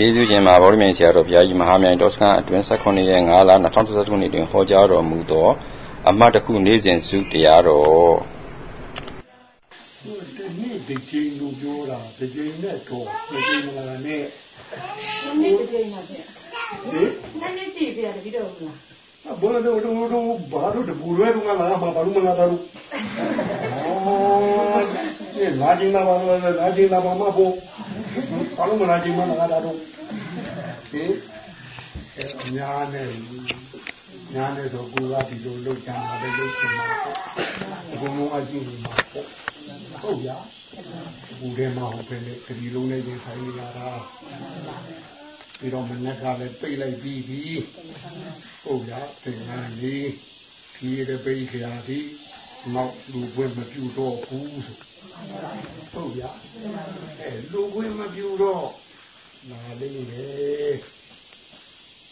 ကျေးဇူးရှင်မှာဗောဓမြင့်ဆရာတော်ဘုရားကြီးမဟာမြိုင်တော်စခန်းအတွင်း18ရက်5လ2012ခုနှစ်တွင်ဟောကြားတော်မူသော အမတ်တစ်ခုနေ့စဉ်စုတရားတော်ဒီနေ့ဒီချိန်လိုပြောတာဒီချိန်နဲ့တော့ဒီချိန်မလာနဲ့ဒီနေ့ဒီချိန်ပါဗျာဟင်နှစ်နှစ်ရှိပြတယ်ပြီးတော့ဘူးလားဘောတော့တော့တော့ဘာလို့တပူရွဲတော့ငါလာမှာဘာလို့မလာတော့အော်ဒီလာချင်းလာပါတော့လာချင်းလာပါမှာပေါ့ ဘာလို့မလာချင်းမလာတာတော့ဟင်အဲညာနဲ့ညာနဲ့ဆိုကိုကဒီလိုလုပ်ကြတာပဲလုပ်ချင်မှာပေါ့အကုန်လုံးအကြည့်နေမှာပေါ့ဟုတ်ရဘူးထဲမှာဟုတ်ပဲလေဒီလုံးနဲ့ရင်ဆိုင်လာတာပြီးတော့မနေ့ကလည်းပိတ်လိုက်ပြီးပြီဟုတ်ရသင်္ကန်းလေးဖြီးတဲ့ပိတ်ခရာဒီ နောက်လူပွဲမပြူတော့ဘူးဆိုဟုတ်ရအဲလူပွဲမပြူတော့လာလေးလေ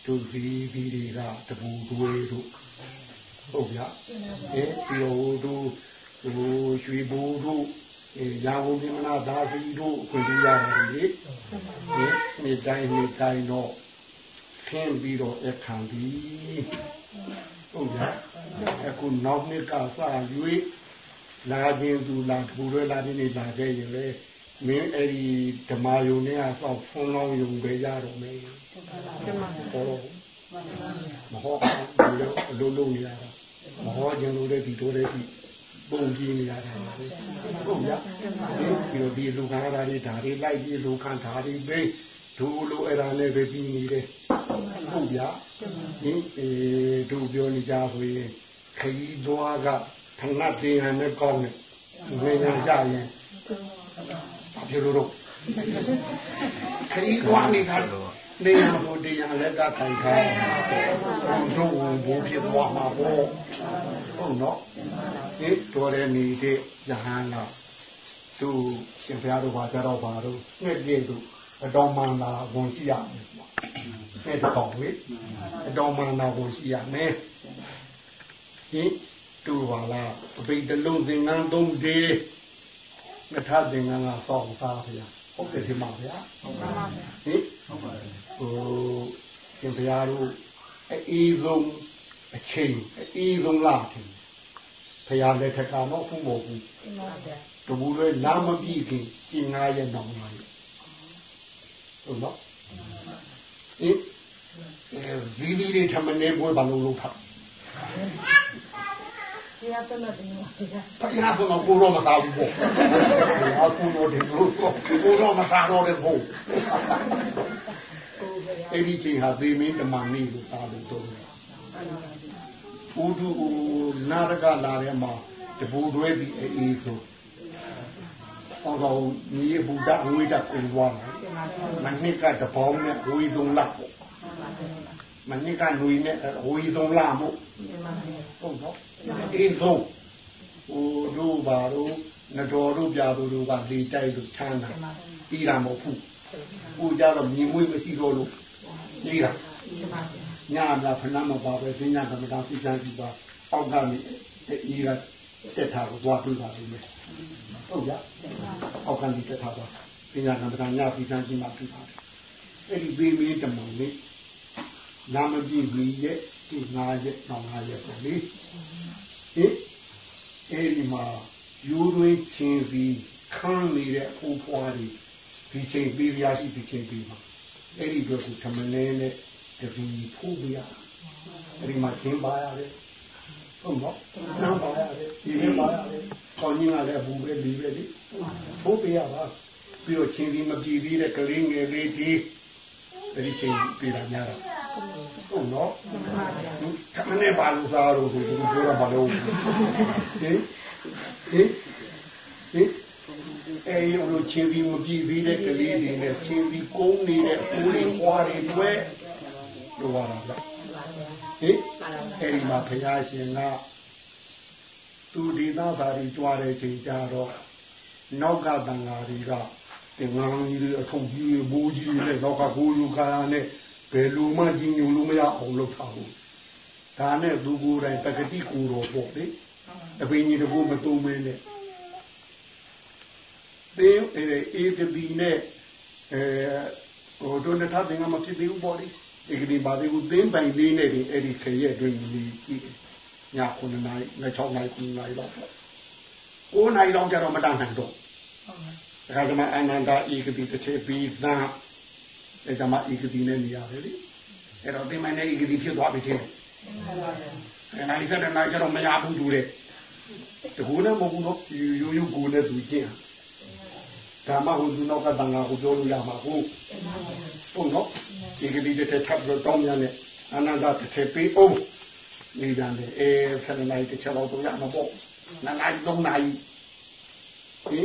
သူစီဒီတွေကတပူတွေတို့ဟုတ်ရအဲပြီးတော့တို့ဟိုရွှေဘိုးတို့အဲရာဝုံမနာသာစီတို့ခွင့်ပြုရတယ်လေဒီနေ့တိုင်းနေ့တိုင်းတော့ခင်းပြီးတော့အခမ်းပြီး ဟုတ်ရအခုနောက်နှစ်ကစ၍လာခြင်းသူလာထူရဲလာခြင်းနေလာခဲ့ရင်လေမင်းအဲ့ဒီဓမ္မယုံနဲ့အဆောက်ဖုံးလောင်းယုံပဲရတော့မယ်ဓမ္မဟောမဟောဘူးလို့အလုံးလုံးရတာမဟောခြင်းလို့တဲ့ဒီတို့တဲ့ဒီပုံကြည့်နေရတာဟုတ်ရဒီလိုဒီလူခံရတာတွေဒါတွေလိုက်ပြီးလူခံဓာတွေပဲဒူလိုအဲ့ဒါနဲ့ပဲပြီးနေတယ် ဟုတ်ရဒီအဲဒူပြောနေကြဆိုရင်ခရီးသွားကထဏတ်တင်ဟန်နဲ့ကောင်းတယ်ဝင်ရကြရင်ဘာဖြစ်လို့တော့ခရီးသွားနေတာနေရာတို့တရားလက်တထိုင်ထားတို့ဘိုးဖြစ်သွားမှာပေါ့ဟုတ်နော်ဒီတော်တဲ့နေတဲ့ယဟန်ကသူရှင်ဘုရားတို့ဘာကြတော့ဘာတို့နှစ်ပြည့်တို့ အတော်မှန်လာဝင်ရှိရမယ်ပေါ့တဲ့ကောင်လေအတော်မှန်လာဝင်ရှိရမယ်ဒီတူပါလားအပိတလုံးသင်္ကန်းသုံးဒီငထသင်္ကန်းကစောင့်စားဗျာဟုတ်တယ်ဒီမှာဗျာဟုတ်ပါပါဟင်ဟုတ်ပါတယ်ဟိုရှင်ဘုရားတို့အေးဆုံးအချိန်အေးဆုံးလားထင်ဘုရားလက်ထက်ကတော့ဖူးမဟုတ်ဘူးမှန်ပါဗျာတဘူးတွေလာမပြီးခင်ကျင်ငါရဲ့နောင်လာရဲ့ ဟုတ်နော်အေးဇီဒီတွေထမနေပွဲဘာလို့လုပ်ထားဒီကတမတင်ပါဗျာဘုရားကတော့ကိုရောမစားဘူးပေါ့အခုတော့ဒီလိုကိုရောမစားတော့တဲ့ဘုံအဲ့ဒီချိန်ဟာသေမင်းတမန်နေလို့စားလို့တော့ဥဒုနာရကလာတဲ့မှာတပူတွဲပြီးအေးဆို ဟောတော့မြေဘုဒ္ဓအဝိဒကိုသွားတယ်မနစ်ကတပေါင်းနဲ့ဝီသုံးလပေါ့မနစ်ကနွေနဲ့ဝီသုံးလမို့ဟုတ်တော့အေးဆုံးဟိုတို့ပါတို့နတော်တို့ပြတို့တို့ကလေတိုက်လို့ချမ်းတာပြီးတာမဟုတ်ဘူးကိုကြတော့မြင်မွေးမရှိတော့လို့ပြီးတာညမှာဖဏမပါပဲပညာကမ္မတာသိချမ်းကြည့်ပါအောက်ကနေအေးက တက်ထားကိုသွားတွေ့ပါလိမ့်မယ်ဟုတ်ကြအောက်ကနေတက်ထားပါပညာကမ္မတာညသိချမ်းကြည့်မှတွေ့ပါတယ်အဲ့ဒီဘေးမင်းတမောင်လေးနာမပြည့်ပြီးရဲ့ဒီငါရဲ့နောင်ငါရဲ့ပေါ့လေဟင်အဲ့ဒီမှာယူသွေးချင်းပြီးခန်းနေတဲ့အိုးဖွားတွေဒီချိန်ပြီးရရှိဒီချိန်ပြီးမှာအဲ့ဒီတော့ကမလဲနဲ့တပီဖိုးပြရအဲ့ဒီမှာကျင်းပါရတယ် ဟုတ်နော်နားပါရတယ်ဒီလိုပါရတယ်ခေါင်းကြီးကလည်းဘူးပဲလီပဲလေဖိုးပြရပါပြီးတော့ချင်းဒီမပြည်သေးတဲ့ကလေးငယ်လေးကြီးအဲ့ဒီချိန်ပြီးလာများတာဟုတ်နော်ခမနဲ့ပါလို့စားတော့ဆိုသူပြောတာမလို့ဟင်ဟင်ဟင်အဲဒီလိုချင်းပြီးမပြီးသေးတဲ့ကလေးတွေနဲ့ချင်းပြီးကုန်းနေတဲ့ဦးတွေပွားတွေတွဲလိုပါလား ဟင်အဲဒီမှာဘုရားရှင်ကသူဒီသားသာတွေကြွားတဲ့ချိန်ကြတော့နောက်ကတန်ဃာတွေကတင်ငန်းကြီးတွေအထုံကြီးတွေဘိုးကြီးတွေနဲ့နောက်ကကိုလူခါရနဲ့ဘယ်လူမှကြီးညူလို့မရအောင်လုပ်ထားဘူးဒါနဲ့သူကိုယ်တိုင်တက္ကတိကိုတော်ပေါ့လေအပင်ကြီးတကူမတုံးမင်းနဲ့သင်းအေးကတိနဲ့အဲဟိုတို့နှစ်ထပ်သင်္ကမဖြစ်သေးဘူးပေါ့လေ ဧကတိပါသေးဘူးသင်းပိုင်လေးနဲ့ဒီအဲ့ဒီခရက်အတွင်းကြီးကြည့်ည9နာရီည6နာရီ9နာရီလောက်9နာရီလောက်ကျတော့မတတ်နိုင်တော့ဒါကမှအနန္တဧကတိတစ်ချက်ပြီးသားအဲဒါမှဧကတိနဲ့နေရတယ်လေအဲ့တော့သင်္ပိုင်နဲ့ဧကတိဖြစ်သွားပြီချင်းအဲနိုင်စတဲ့နိုင်ကျတော့မရဘူးသူတဲ့တကူနဲ့မဟုတ်ဘူးနော်ရိုးရိုးကိုနဲ့သူကျင့် ဓမ္မဟိုသူနောက်ကတန်ခါကိုပြောလို့ရမှာဟုတ်ဟုတ်နော်ဒီကတိတစ်ထပ်ထပ်တော့တောင်းမြန်နဲ့အနန္တတစ်ထပ်ပြီးအောင်နေကြတယ်အဲဆယ်နိုင်တစ်ချက်တော့တော့ရမှာပေါ့နာနိုင်တော့နိုင်ဒီ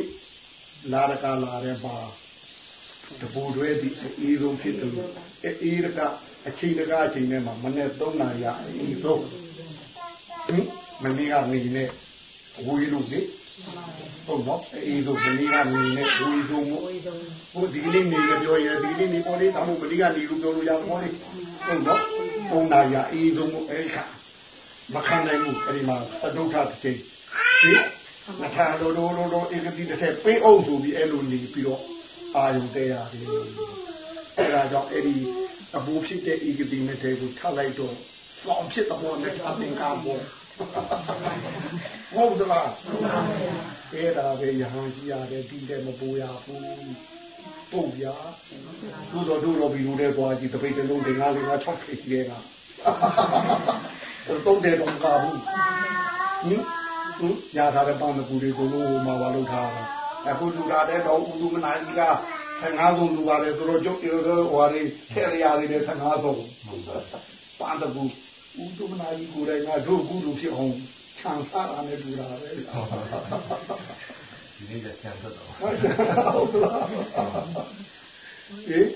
လာရကလာရဲပါတပူတွေဒီအေးဆုံးဖြစ်တယ်လို့အေးရကအချိန်တကအချိန်နဲ့မှာမနေ့3နာရီအေးဆုံးဟင်မနေ့ကနေနဲ့ဝီလို့လေ ဟုတ်တော့အေးဆုံးမနေ့ကနေနဲ့ဝီဆုံးမို့ဟိုဒီကနေ့နေရပြောရင်ဒီကနေ့နေပေါ်လေးတောင်းမနေ့ကနေလို့ပြောလို့ရပေါ်လေးဟုတ်တော့3နာရီအေးဆုံးမို့အဲ့ခါမခံနိုင်ဘူးအဲ့ဒီမှာအဒုဋ္ဌတစ်ချိန်ဟင်မထာလိုလိုလိုလိုဧကတိတစ်ထက်ပေးအောင်ဆိုပြီးအဲ့လိုနေပြီးတော့အာယုန်တရားတယ်အဲ့ဒါကြောင့်အဲ့ဒီအဘူဖြစ်တဲ့ဧကတိနဲ့တဲကိုထပ်လိုက်တော့လောင်ဖြစ်တဲ့ဘောနဲ့အသင်္ကာဘော ဟုတ်သလားအဲ့ဒါပဲယဟန်ကြီးရတယ်ဒီတဲ့မပူရဘူးပုတ်ရတို့တော့တို့တော့ဘီလိုတဲ့သွားကြည့်တပိတ်တလုံးတင်ကားလေးက6ခေကြီးကတော့တဲ့တော့ကာဘူးဟင်ဟင်ညာထားတဲ့ပန်းကူတွေကိုလို့မှာပါလို့ထားတာအခုလူလာတဲ့တော့ဥလူမနာကြီးက15ဆုံးလူပါတယ်ဆိုတော့ကျုပ်ဟိုဟာလေးထည့်ရရတယ်15ဆုံးပန်းကူ ဥလူမနာကြီးကိုယ်တိုင်ကတို့ကူလူဖြစ်အောင်ခြံစားတာနဲ့တူတာပဲဒီနေ့ကျဆံသက်တော့ဟုတ်လားဟေး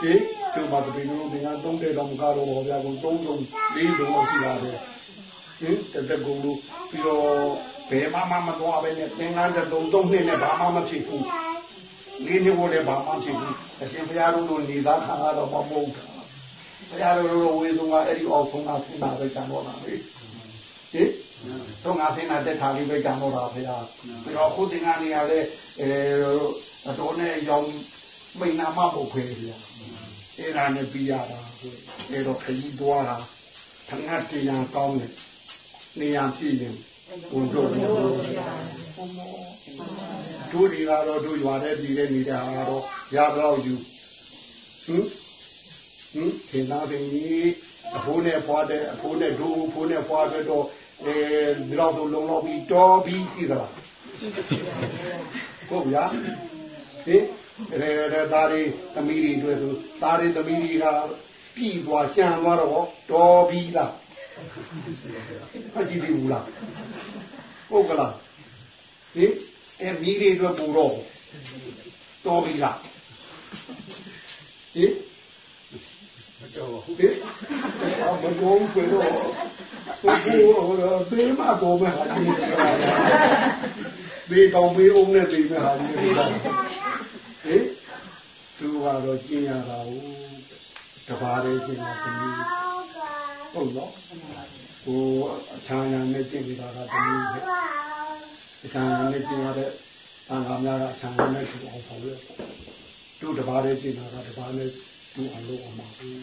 ဟေးဒီမှာတပင်းလုံးငါသုံးတဲ့တော့မကတော့ဘောဗျာကိုသုံးလုံးလေးလုံးရှိတာပဲဟင်တတကူလို့ပြီးတော့ဘယ်မှမမသွားပဲနဲ့သင်္ကန်းတုံသုံးနှစ်နဲ့ဘာမှမဖြစ်ဘူးလေးနှစ်ကိုလည်းဘာမှဖြစ်ဘူးအရှင်ဘုရားတို့လိုနေသားခံရတော့မဟုတ်ဘူး ဘုရားတို့လိုဝေဆုံးကအဲ့ဒီအောက်ဆုံးကဆင်းတာပဲကြံတော့တာပဲဟင်တော့ငါဆင်းတာတက်ထားလေးပဲကြံတော့တာဘုရားပြီးတော့ခုသင်္ကန်းနေရလဲအဲအတော်နဲ့ရောင်မိန်နာမပုတ်ခွေဗျာအဲ့ဒါနဲ့ပြီးရတာအဲ့တော့ခကြီးသွားတာထငတ်တရားကောင်းတယ်နေရာပြည့်ရင်ဘုံတို့တို့တို့တွေကတော့တို့ရွာတဲ့ပြည်တဲ့နေတာကတော့ရတော့ယူဟင် ဟင်သင်သားပင်ကြီးအဖိုးနဲ့ဖွားတဲ့အဖိုးနဲ့ဒိုးအဖိုးနဲ့ဖွားတဲ့တော့အဲဒီတော့လုံလောက်ပြီးတော်ပြီးရှိသလားဟုတ်ဗျာဟင်ရဲရဲသားတွေသမီးတွေတွေ့ဆိုသားတွေသမီးတွေကပြည်သွားရှံသွားတော့တော်ပြီးလားမရှိသေးဘူးလားဟုတ်ကလားဟင်အဲမိတွေအတွက်ပူတော့တော်ပြီလားဟင်မ ကြောက်ဘူးဟင်အမကြောက်ဘူးတော့ဟိုကိုသေမပေါ်မှာဟာဒီသေတောင်ပေးအောင်နဲ့သေမှာဟာဒီဟင်သူကတော့ကျင်ရတာဟုတ်တပါးလေးကျင်တာတမီးဟုတ်နော်ဟိုအချမ်းရံနဲ့ကျင့်နေတာကတမျိုးပဲအချမ်းရံနဲ့ကျင့်ရတဲ့သံဃာများကအချမ်းရံနဲ့ကျင့်အောင်ဆောင်ရတို့တပါးလေးကျင့်တာကတပါးနဲ့ သူ့အလုပ်အောင်ပါဘူး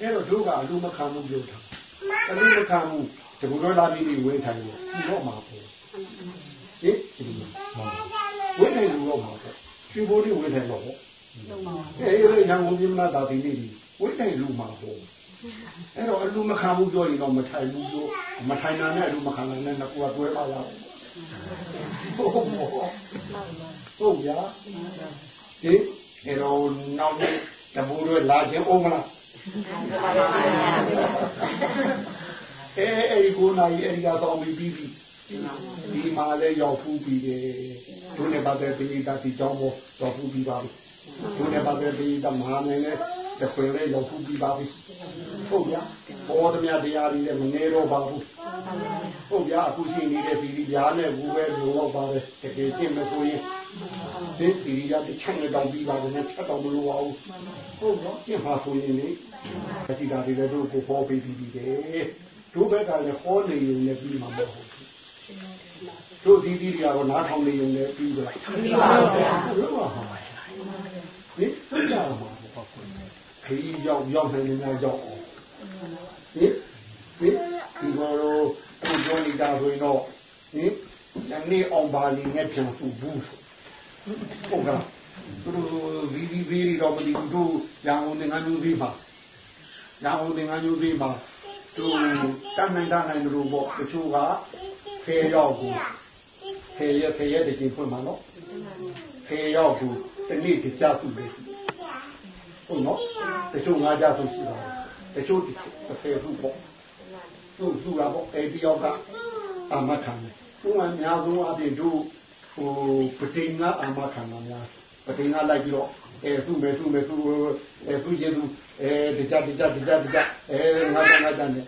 အဲ့တော့တို့ကအလူမခံမှုပြောတာအလူမခံမှုတကူတော်လာပြီးဝင်းထိုင်လို့ဒီတော့မှာပေါ့ဟင်ဒီဝင်းထိုင်လို့တော့မှာပေါ့ရွှေဘိုးလေးဝင်းထိုင်တော့ပေါ့အဲ့ဒီရန်ကုန်ပြည်မနာတာဒီနေ့ဝင်းထိုင်လူမှာပေါ့အဲ့တော့အလူမခံဘူးပြောရင်တော့မထိုင်ဘူးပြောမထိုင်တာနဲ့အလူမခံတာနဲ့နှစ်ခုကတွဲပါလားဟုတ်ဟုတ်ဗျာဒီအဲ့တော့နောက်နေ့ တပူတွေလာခြင်းအောင်မလားအဲအဲ့ဒီကိုနိုင်အဲ့ဒီကတော့ပြီးပြီးဒီမှာလည်းရောက်ဖူးပြီးတယ်ဒုနေပါတဲ့ပြည်သားဒီကြောင်းပေါ်ရောက်ဖူးပြီးပါပြီဒုနေပါတဲ့ပြည်သားမဟာမင်း လည်းတခွေလေးရောက်ဖူးပြီးပါပြီဟုတ်ဗျာဘောဓမြတရားတွေလည်းမနေတော့ပါဘူးဟုတ်ဗျာအခုရှိနေတဲ့ဒီဒီပြားနဲ့ဘူးပဲလိုတော့ပါပဲတကယ်ရှင်းမဆိုရင်ဒီဒီရတဲ့ချက်နဲ့တောင်ပြီးပါတယ်ချက်တော့မလိုပါဘူးဟုတ်တော့ရှင်းပါဆိုရင်လေဒီတာတွေလည်းတို့ကိုဟောပြီးပြီးတယ်တို့ဘက်ကလည်းဟောနေရင်လည်းပြီးမှာမဟုတ်ဘူးတို့ဒီဒီတွေကတော့နားထောင်နေရင်လည်းပြီးပါပြီးပါဗျာဟုတ်ပါဟင်သိကြရမှာပေါ့ ခရီးရောက်ရောက်နေနေရောက်အောင်ဟင်ဟင်ဒီလိုအခုပြောနေတာဆိုရင်တော့ဟင်ညနေအောင်ပါလိနဲ့ပြန်စုဘူးဟုတ်ကဲ့သူတို့ဗီဒီဗီတော့မဒီတို့ရန်ကုန်ငန်းမျိုးပြီးပါရန်ကုန်ငန်းမျိုးပြီးပါသူတန်းနိုင်တန်းနိုင်တို့ပေါ့တချို့ကဖေရောက်ဘူးဖေရဖေရတကြီးဖွင့်မှာနော်ဖေရောက်ဘူးတနေ့တကြစုပဲ ဟုတ်နော်တချို့ငါးကြစုရှိတာတချို့တစ်ဆယ်စုပေါ့သူ့သူ့တာပေါ့အဲ့ဒီရောက်ကအမခံတယ်သူကများဆုံးအပြင်တို့ဟိုပတိငါအမခံတာများပတိငါလိုက်ပြီးတော့အဲသူ့မယ်သူ့မယ်သူ့အဲသူ့ရဲ့သူအဲတကြတကြတကြတကြအဲငါးကြငါးကြနဲ့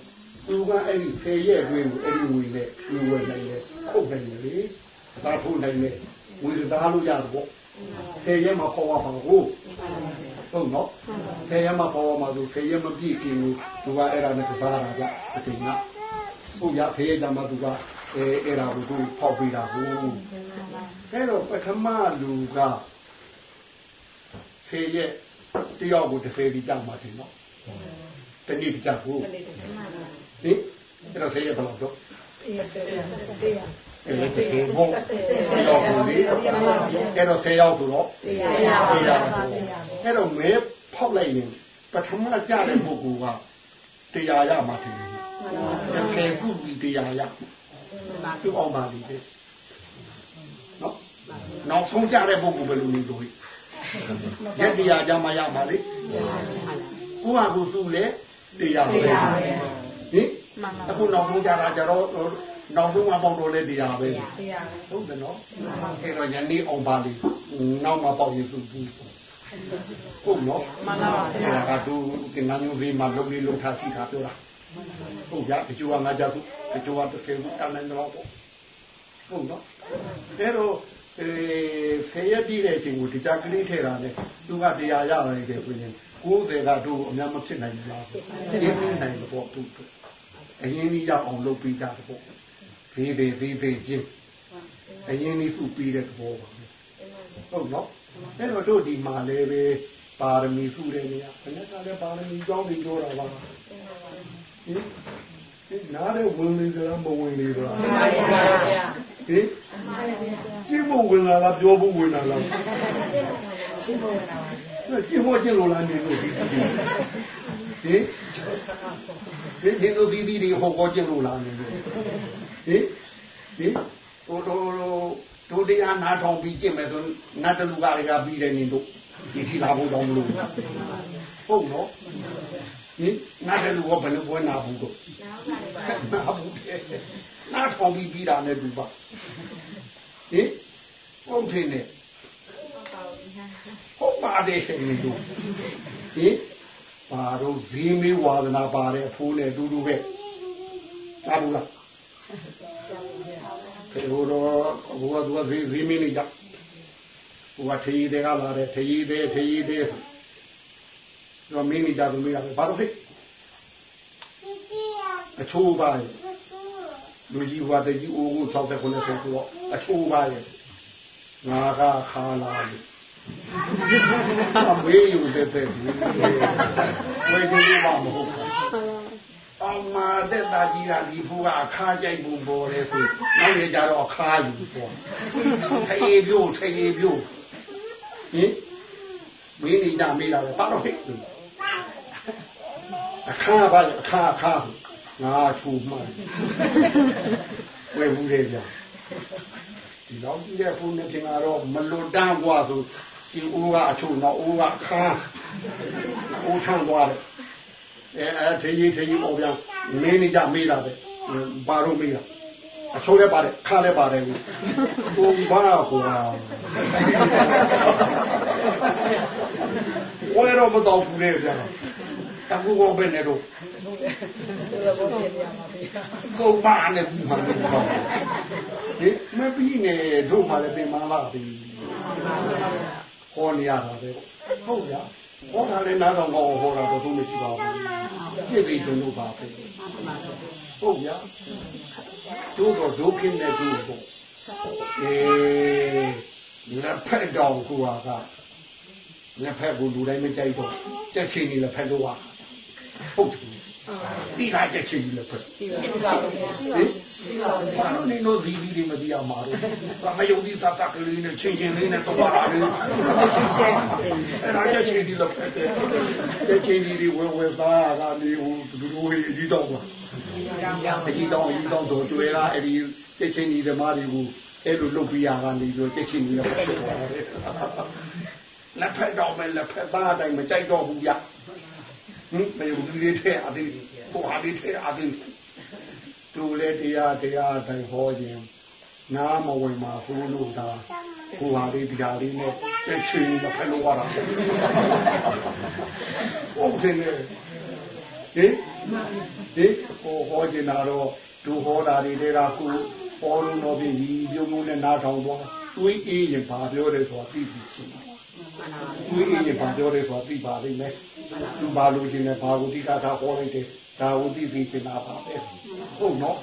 သူကအဲ့ဒီဖေရဲ့တွင်ကိုအဲ့ဒီငွေနဲ့လူဝယ်နိုင်တယ်ခုတ်နိုင်တယ်လေသာထုတ်နိုင်တယ်ငွေသားလို့ရတယ်ပေါ့ဖေရဲ့မှာခေါ်ရပါဘူး ဟုတ်နော်ဖေရဲမပေါ်မှာသူဖေရဲမပြည့်ခင်ဘူးသူကအဲ့ဒါနဲ့ကစားတာကြအတင်ကဟုတ်ရဖေရဲကြမှာသူကအဲအဲ့ဒါကိုသူဖောက်ပေးတာကိုအဲ့တော့ပထမလူကဖေရဲတယောက်ကိုတစ်ဆယ်ပြီးကြမှာတင်နော်တနည်းကြဘူးဟင်အဲ့တော့ဖေရဲဘယ်လောက်တော့ အဲ့ဒါတေဘုံတော့ဘူးလေအဲ့တော့ဆေးရောက်ဆိုတော့တရားတရားအဲ့တော့မဲဖောက်လိုက်ရင်ပထမကြတဲ့ပုဂ္ဂိုလ်ကတရားရမှာတယ်တစ်ဆယ်ခုပြီးတရားရသူ့အောင်ပါလိမ့်တယ်နော်နောက်ဆုံးကြတဲ့ပုဂ္ဂိုလ်ဘယ်လိုနေလို့ရက်တရားကြမှာရမှာလေကိုယ့်ဟာကိုယ်သူ့လေတရားပဲဟင်အခုနောက်ဆုံးကြတာကြတော့ နောက်ဆုံးမှပေါက်တော့လဲတရားပဲတရားဟုတ်တယ်နော်အဲ့တော့ယနေ့အောင်ပါလိနောက်မှပေါက်ရင်သူဘူးဟုတ်နော်မှန်ပါပါအဲ့ဒါကသူကနန်းမျိုးလေးမှလုပ်လေးလုပ်ထားစီထားပြောတာဟုတ်ကြတချို့ကငါကြသူတချို့ကတစ်ဆယ်ဘူးတန်းနေတော့ပေါ့ဟုတ်နော်အဲ့တော့အဲဖေရပြည့်တဲ့အချိန်ကိုတရားကလေးထဲတာနဲ့သူကတရားရရတယ်ဆိုရင်90ကတို့အများမဖြစ်နိုင်ဘူးလားဖြစ်နေနိုင်တယ်ပေါ့သူအရင်ကြီးရအောင်လုပ်ပြီးကြတယ်ပေါ့ သေးသေးသေးသေးချင်းအရင်ကြီးသူ့ပြီးတဲ့သဘောပါဟုတ်နော်အဲ့တော့တို့ဒီမှာလည်းပဲပါရမီစုတဲ့နေရာခဏကလည်းပါရမီကြောင်းပြီးပြောတာပါဟင်ဒီနားတဲ့ဝင်နေကြလားမဝင်နေကြလားမှန်ပါဗျာဟင်ကျင်းမဝင်လာလားပြောဖို့ဝင်လာလားကျင်းမဝင်လာပါကျင်းမကျင်းလို့လားနေလို့ဒီဟင်ဒီဒီလိုဒီဒီဟောကောကျင်းလို့လားနေလို့ ဟင်ဟင်ဟိုတို့တို့တရားနာထောင်ပြီးကျင့်မယ်ဆိုနတ်တလူကလည်းကပြီးတယ်နင်တို့ဒီထီလာဖို့တောင်းမလို့ဟုတ်နော်ဟင်နတ်တလူကဘယ်လိုပွဲနာဘူးတို့နာဘူးနာထောင်ပြီးပြီးတာနဲ့ဒီပါဟင်ဟုတ်တယ်နဲ့ဟုတ်ပါတယ်နင်တို့ဟင်ပါတော့ဇီးမေးဝါဒနာပါတဲ့အဖိုးနဲ့အတူတူပဲကြားဘူးလား ခေဟိုတော့ဘုရားသူကဇီးဇီးမင်းလေးကြဘုရားထေးတဲ့ကလာတယ်ထေးတဲ့ထေးတဲ့တော့မင်းလေးကြသူမင်းကဘာလို့ဖြစ်အချိုးပါရဲ့လူကြီးဘွားတကြီးအိုးကို60 90ဆိုတော့အချိုးပါရဲ့ငါကခါလာတယ်အမေးယူတဲ့တဲ့ဒီဝေဒီဘာမဟုတ်ဘူး အမတဲ့တာကြီးကဒီဖူကအခါကြိုက်ဘူးပေါ်တယ်ဆိုနောက်ရကြတော့အခါယူပေါ့ထေးပြို့ထေးပြို့ဟင်မင်းနေတာမေးလာပဲဘာလို့ဟဲ့အခါပါအခါအခါငါချူမှန်ဝယ်ဘူးလေဗျာဒီတော့ကြည့်တဲ့ဖုန်းနဲ့တင်တော့မလွတ်တန်းกว่าဆိုဒီအိုးကအချုံတော့အိုးကခါအိုးချမ်းသွားတယ် အဲအဲထေးကြီးထေးကြီးပေါ်ပြန်မင်းနေကြမေးတာပဲဘာလို့မေးတာအချိုးလည်းပါတယ်ခါလည်းပါတယ်ဘူးဟိုဘာဟိုဟာဝယ်တော့မတော့ဘူးလေဗျာအခုကောပဲနေတော့ကိုပါနဲ့ဘူးမှာတော့ဒီမပြီးနေတို့မှလည်းပြင်မလာပြီဟောနေရတာပဲဟုတ်ဗျာ ဟောတာလည်းနားတော်ကောင်းဟောတာတော့သူမရှိပါဘူးဖြစ်ပြီးသူတို့ပါပဲဟုတ်ဗျာတို့တော့ဒုက္ခနဲ့တို့ပေါ့အေးလက်ဖက်တော်ကိုကလက်ဖက်ကိုလူတိုင်းမကြိုက်တော့ကြက်ချင်းကြီးလက်ဖက်လို့ရဟုတ်တယ် ဒီကကြက်ချင်းကြီးလက်ဖက်ဟင်ဘာလို့နေလို့ဒီဒီမသိအောင်မာတော့ဘာမယုံဒီသတ်ကလေးနဲ့ချင်းချင်းလေးနဲ့တော့ပါလေအဲ့ဒါကြက်ချင်းကြီးလက်ဖက်ကြက်ချင်းကြီးဝဲဝဲသားကနေဟိုဒူဒူဟိဒီတော့ပါအကြီးတော့အကြီးတော့တို့တွေ့လားအဲ့ဒီကြက်ချင်းကြီးဓမ္မတွေကိုအဲ့လိုလုပ်ပြရကနေပြီးကြက်ချင်းကြီးလက်ဖက်ဖြစ်သွားတယ်လက်ဖက်တော့မယ်လက်ဖက်သားအတိုင်းမကြိုက်တော့ဘူးဗျ ဟင်မယုံဒီလေးထဲအသေးဟိုဟာလေးထဲအသေးသူလည်းတရားတရားအတိုင်းဟောခြင်းနားမဝင်ပါဘူးလို့သာဟိုဟာလေးတရားလေးနဲ့တက်ချင်လက်ဖက်လို့ရတာဟုတ်တယ်လေဟင်ဟင်ဟိုဟောခြင်းတာတော့သူဟောတာတွေတဲ့ကခုဟောလို့တော့ပြင်ဒီပြုံးမှုနဲ့နားထောင်သွားတွေးအေးရင်ဘာပြောတယ်ဆိုတာသိပြီရှိမှာ တွေးအေးရင်ဘာပြောတယ်ဆိုတာသိပါလိမ့်မယ်သူဘာလို့ခြင်းလဲဘာကိုတိကတာဟောလိုက်တယ်ဒါဝတိသိချင်တာပါပဲဟုတ်နော်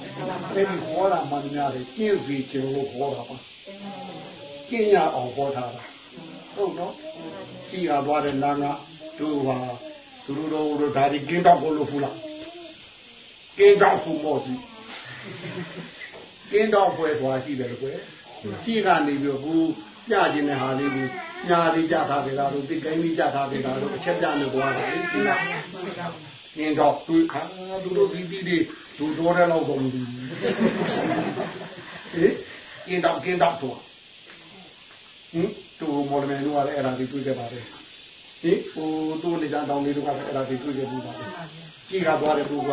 အဲ့ဒီဟောတာမှများတယ်ကျင့်စီခြင်းလို့ဟောတာပါကျင့်ရအောင်ဟောတာပါဟုတ်နော်ကြည်ရသွားတဲ့နာငါတို့ဟာသူတို့တို့ဒါဒီကင်းတော့ဘလို့ဖူလားကင်းတော့ဖူမောကြီးကင်းတော့ပွဲသွားရှိတယ်လို့ကွယ်ကြည်ကနေပြီးဘူးပြခြင်းတဲ့ဟာလေးကို ညာလေးကြထားကြတာတို့တိတ်ကိုင်းလေးကြထားကြတာတို့အချက်ပြနေသွားတာလေဒီလားကင်းတော့သူခါသူတို့ဒီဒီဒီသူတော်တယ်တော့ကုန်ပြီဟေးကင်းတော့ကင်းတော့တော့ဟင်သူမော်လမြိုင်တို့ကလည်းအဲ့ဒါတွေတွေ့ကြပါတယ်ဟင်ဟိုသူ့နေကြတောင်းလေးတို့ကလည်းအဲ့ဒါတွေတွေ့ကြဘူးပါလေကြည်ကသွားတဲ့သူက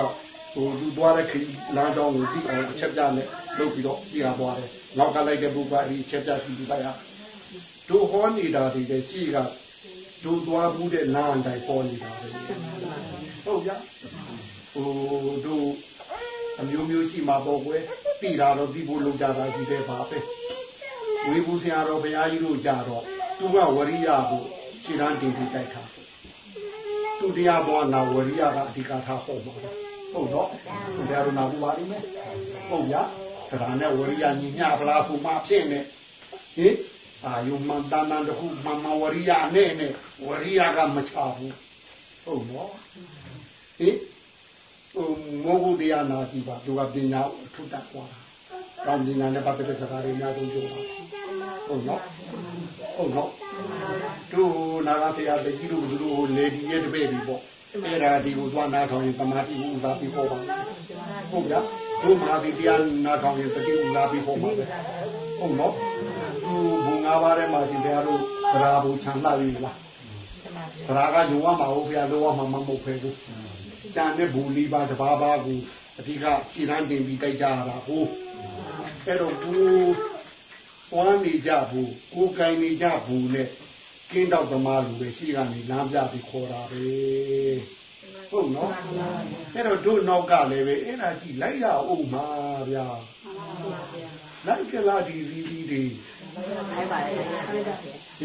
ဟိုသူသွားတဲ့ခရီးလမ်းကြောင်းကိုကြည့်အောင်အချက်ပြနဲ့လုပ်ပြီးတော့ကြည်ကသွားတယ်နောက်ကလိုက်တဲ့ပုဂ္ဂိုလ်အဲဒီအချက်ပြရှိပြီးသားရ တို့ဟောနေတာတွေလည်းကြည်ကတို့သွားဘူးတဲ့လမ်းတိုင်းပေါ်နေတာပဲဟုတ်ကြဟိုတို့အမျိုးမျိုးရှိမှာပေါ့ကွယ်ပြည်တာတော့ပြီးဖို့လုပ်ကြတာရှိတယ်ပါပဲဝေဘူးဆရာတော်ဘုရားကြီးတို့ကြတော့သူကဝရိယကိုခြေတန်းတင်ပြီးတိုက်ထားသူတရားပေါ်နာဝရိယကအဓိကထားဟောမှာဟုတ်တော့ဘုရားတို့နာဘူးပါလိမ့်မယ်ဟုတ်ရဒါနဲ့ဝရိယညီမျှဗလားဆိုမှဖြစ်နေဟင် အာယုမန္တနန္တဟုမမဝရိယနဲ့နဲ့ဝရိယကမချဘူးဟုတ်နော်ဟင်ဟိုမောဂုတရားနာကြည့်ပါသူကပညာထုတတ်သွားတာကောင်းပညာနဲ့ပတ်သက်တဲ့စကားတွေများဆုံးပြောတာဟုတ်နော်ဟုတ်နော်တို့နာဂဆရာတကြီးတို့ဘုလိုလေဒီရဲ့တပည့်ပြီပေါ့အဲ့ဒါဒီကိုသွားနာထောင်ရင်တမာတိဥသာပြီးဟောပါဟုတ်ဗျာတို့မဟာဒီတရားနာထောင်ရင်တတိဥသာပြီးဟောပါပဲဟုတ်နော်သူ ဘုံငါးပါးထဲမှာရှင်တရားတို့သရာဘုံချမ်းသာပြီလားသရာကယုံရမှာဟုတ်ဗျာလောရမှာမဟုတ်ပဲဘူးတန်တဲ့ဘူလီပါတဘာဘာကိုအဓိကရှင်းတန်းတင်ပြီးကြိုက်ကြရတာဟုတ်အဲ့တော့ဘူးသွားနေကြဘူးကိုယ်ကင်နေကြဘူးနဲ့ကင်းတော့သမားလူပဲရှိကနေလမ်းပြပြီးခေါ်တာပဲဟုတ်နော်အဲ့တော့တို့နောက်ကလည်းပဲအဲ့ဒါကြည့်လိုက်ရအောင်ပါဗျာလိုက်ကလာဒီ ဒီ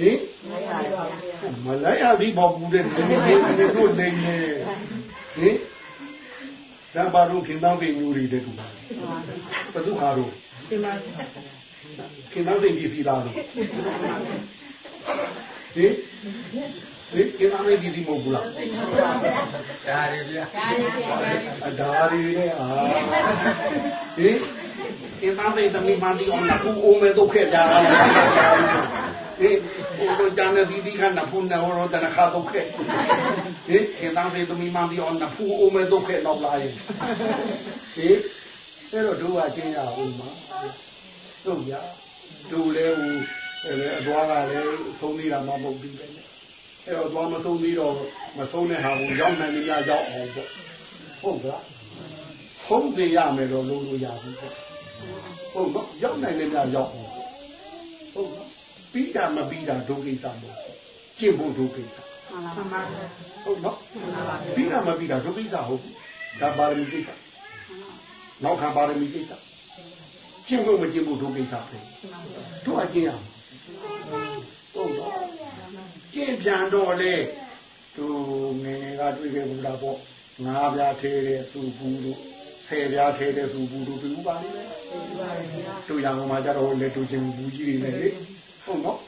ဒီဒီဟင်မလိုက်ရသည်ပေါ့ဘူးတဲ့ဒီနေ့တို့နေနေဟင်ဒါပါတော့ခင်တောင်းသိမျိုးတွေတဲ့တူပါဘသူဟာတော့ခင်တောင်းသိပြည်စီလာလို့ဟင်ဒီကိနာမေဒီဒီမဟုတ်ဘူးလားဒါရီဗျာဒါရီလေအာဟင် ကိနာမေသမီးမဒီအောင်နာကူအိုမဲတော့ခဲ့ကြတာဟင်ဟိုတော့ဂျန်ဒီဒီကနဖုန်နော်ရောတနခါတော့ခဲ့ဟင်ကိနာမေသမီးမဒီအောင်နာဖူအိုမဲတော့ခဲ့တော့လာရင်ဟင်အဲ့တော့တို့ကချင်းရအောင်မှာတို့ရတို့လဲဟိုအသွားကလည်းသုံးနေတာမဟုတ်ဘူးပဲအဲ့တော့သွားမသုံးသေးတော့မသုံးတဲ့ဟာကိုရောက်နိုင်နေရရောက်အောင်ပေါ့ဟုတ်ကလားသုံးသေးရမယ်တော့လုံးလို့ရဘူးပေါ့ ဟုတ်တော့ရောက်နိုင်နေရရောက်အောင်ဟုတ်နော်ပြီးတာမပြီးတာဒုက္ခိတမို့ကျင့်ဖို့ဒုက္ခိတမှန်ပါဟုတ်နော်ပြီးတာမပြီးတာဒုက္ခိတဟုတ်ဒါပါရမီကိစ္စနောက်ခံပါရမီကိစ္စကျင့်ဖို့မကျင့်ဖို့ဒုက္ခိတပဲတို့အကျင့်ရဟုတ်တော့ကျင့်ပြန်တော့လေသူငယ်ငယ်ကတွေ့ခဲ့ဘူးလားပေါ့ငါးပြားသေးတဲ့သူဘူးတို့ ဆယ်ပြားသေးတဲ့သူဘူးတို့တူပါလိမ့်မယ်တို့ရအောင်မှာကြတော့လေတူချင်းဘူးကြီးတွေနဲ့လေဟုတ်နော်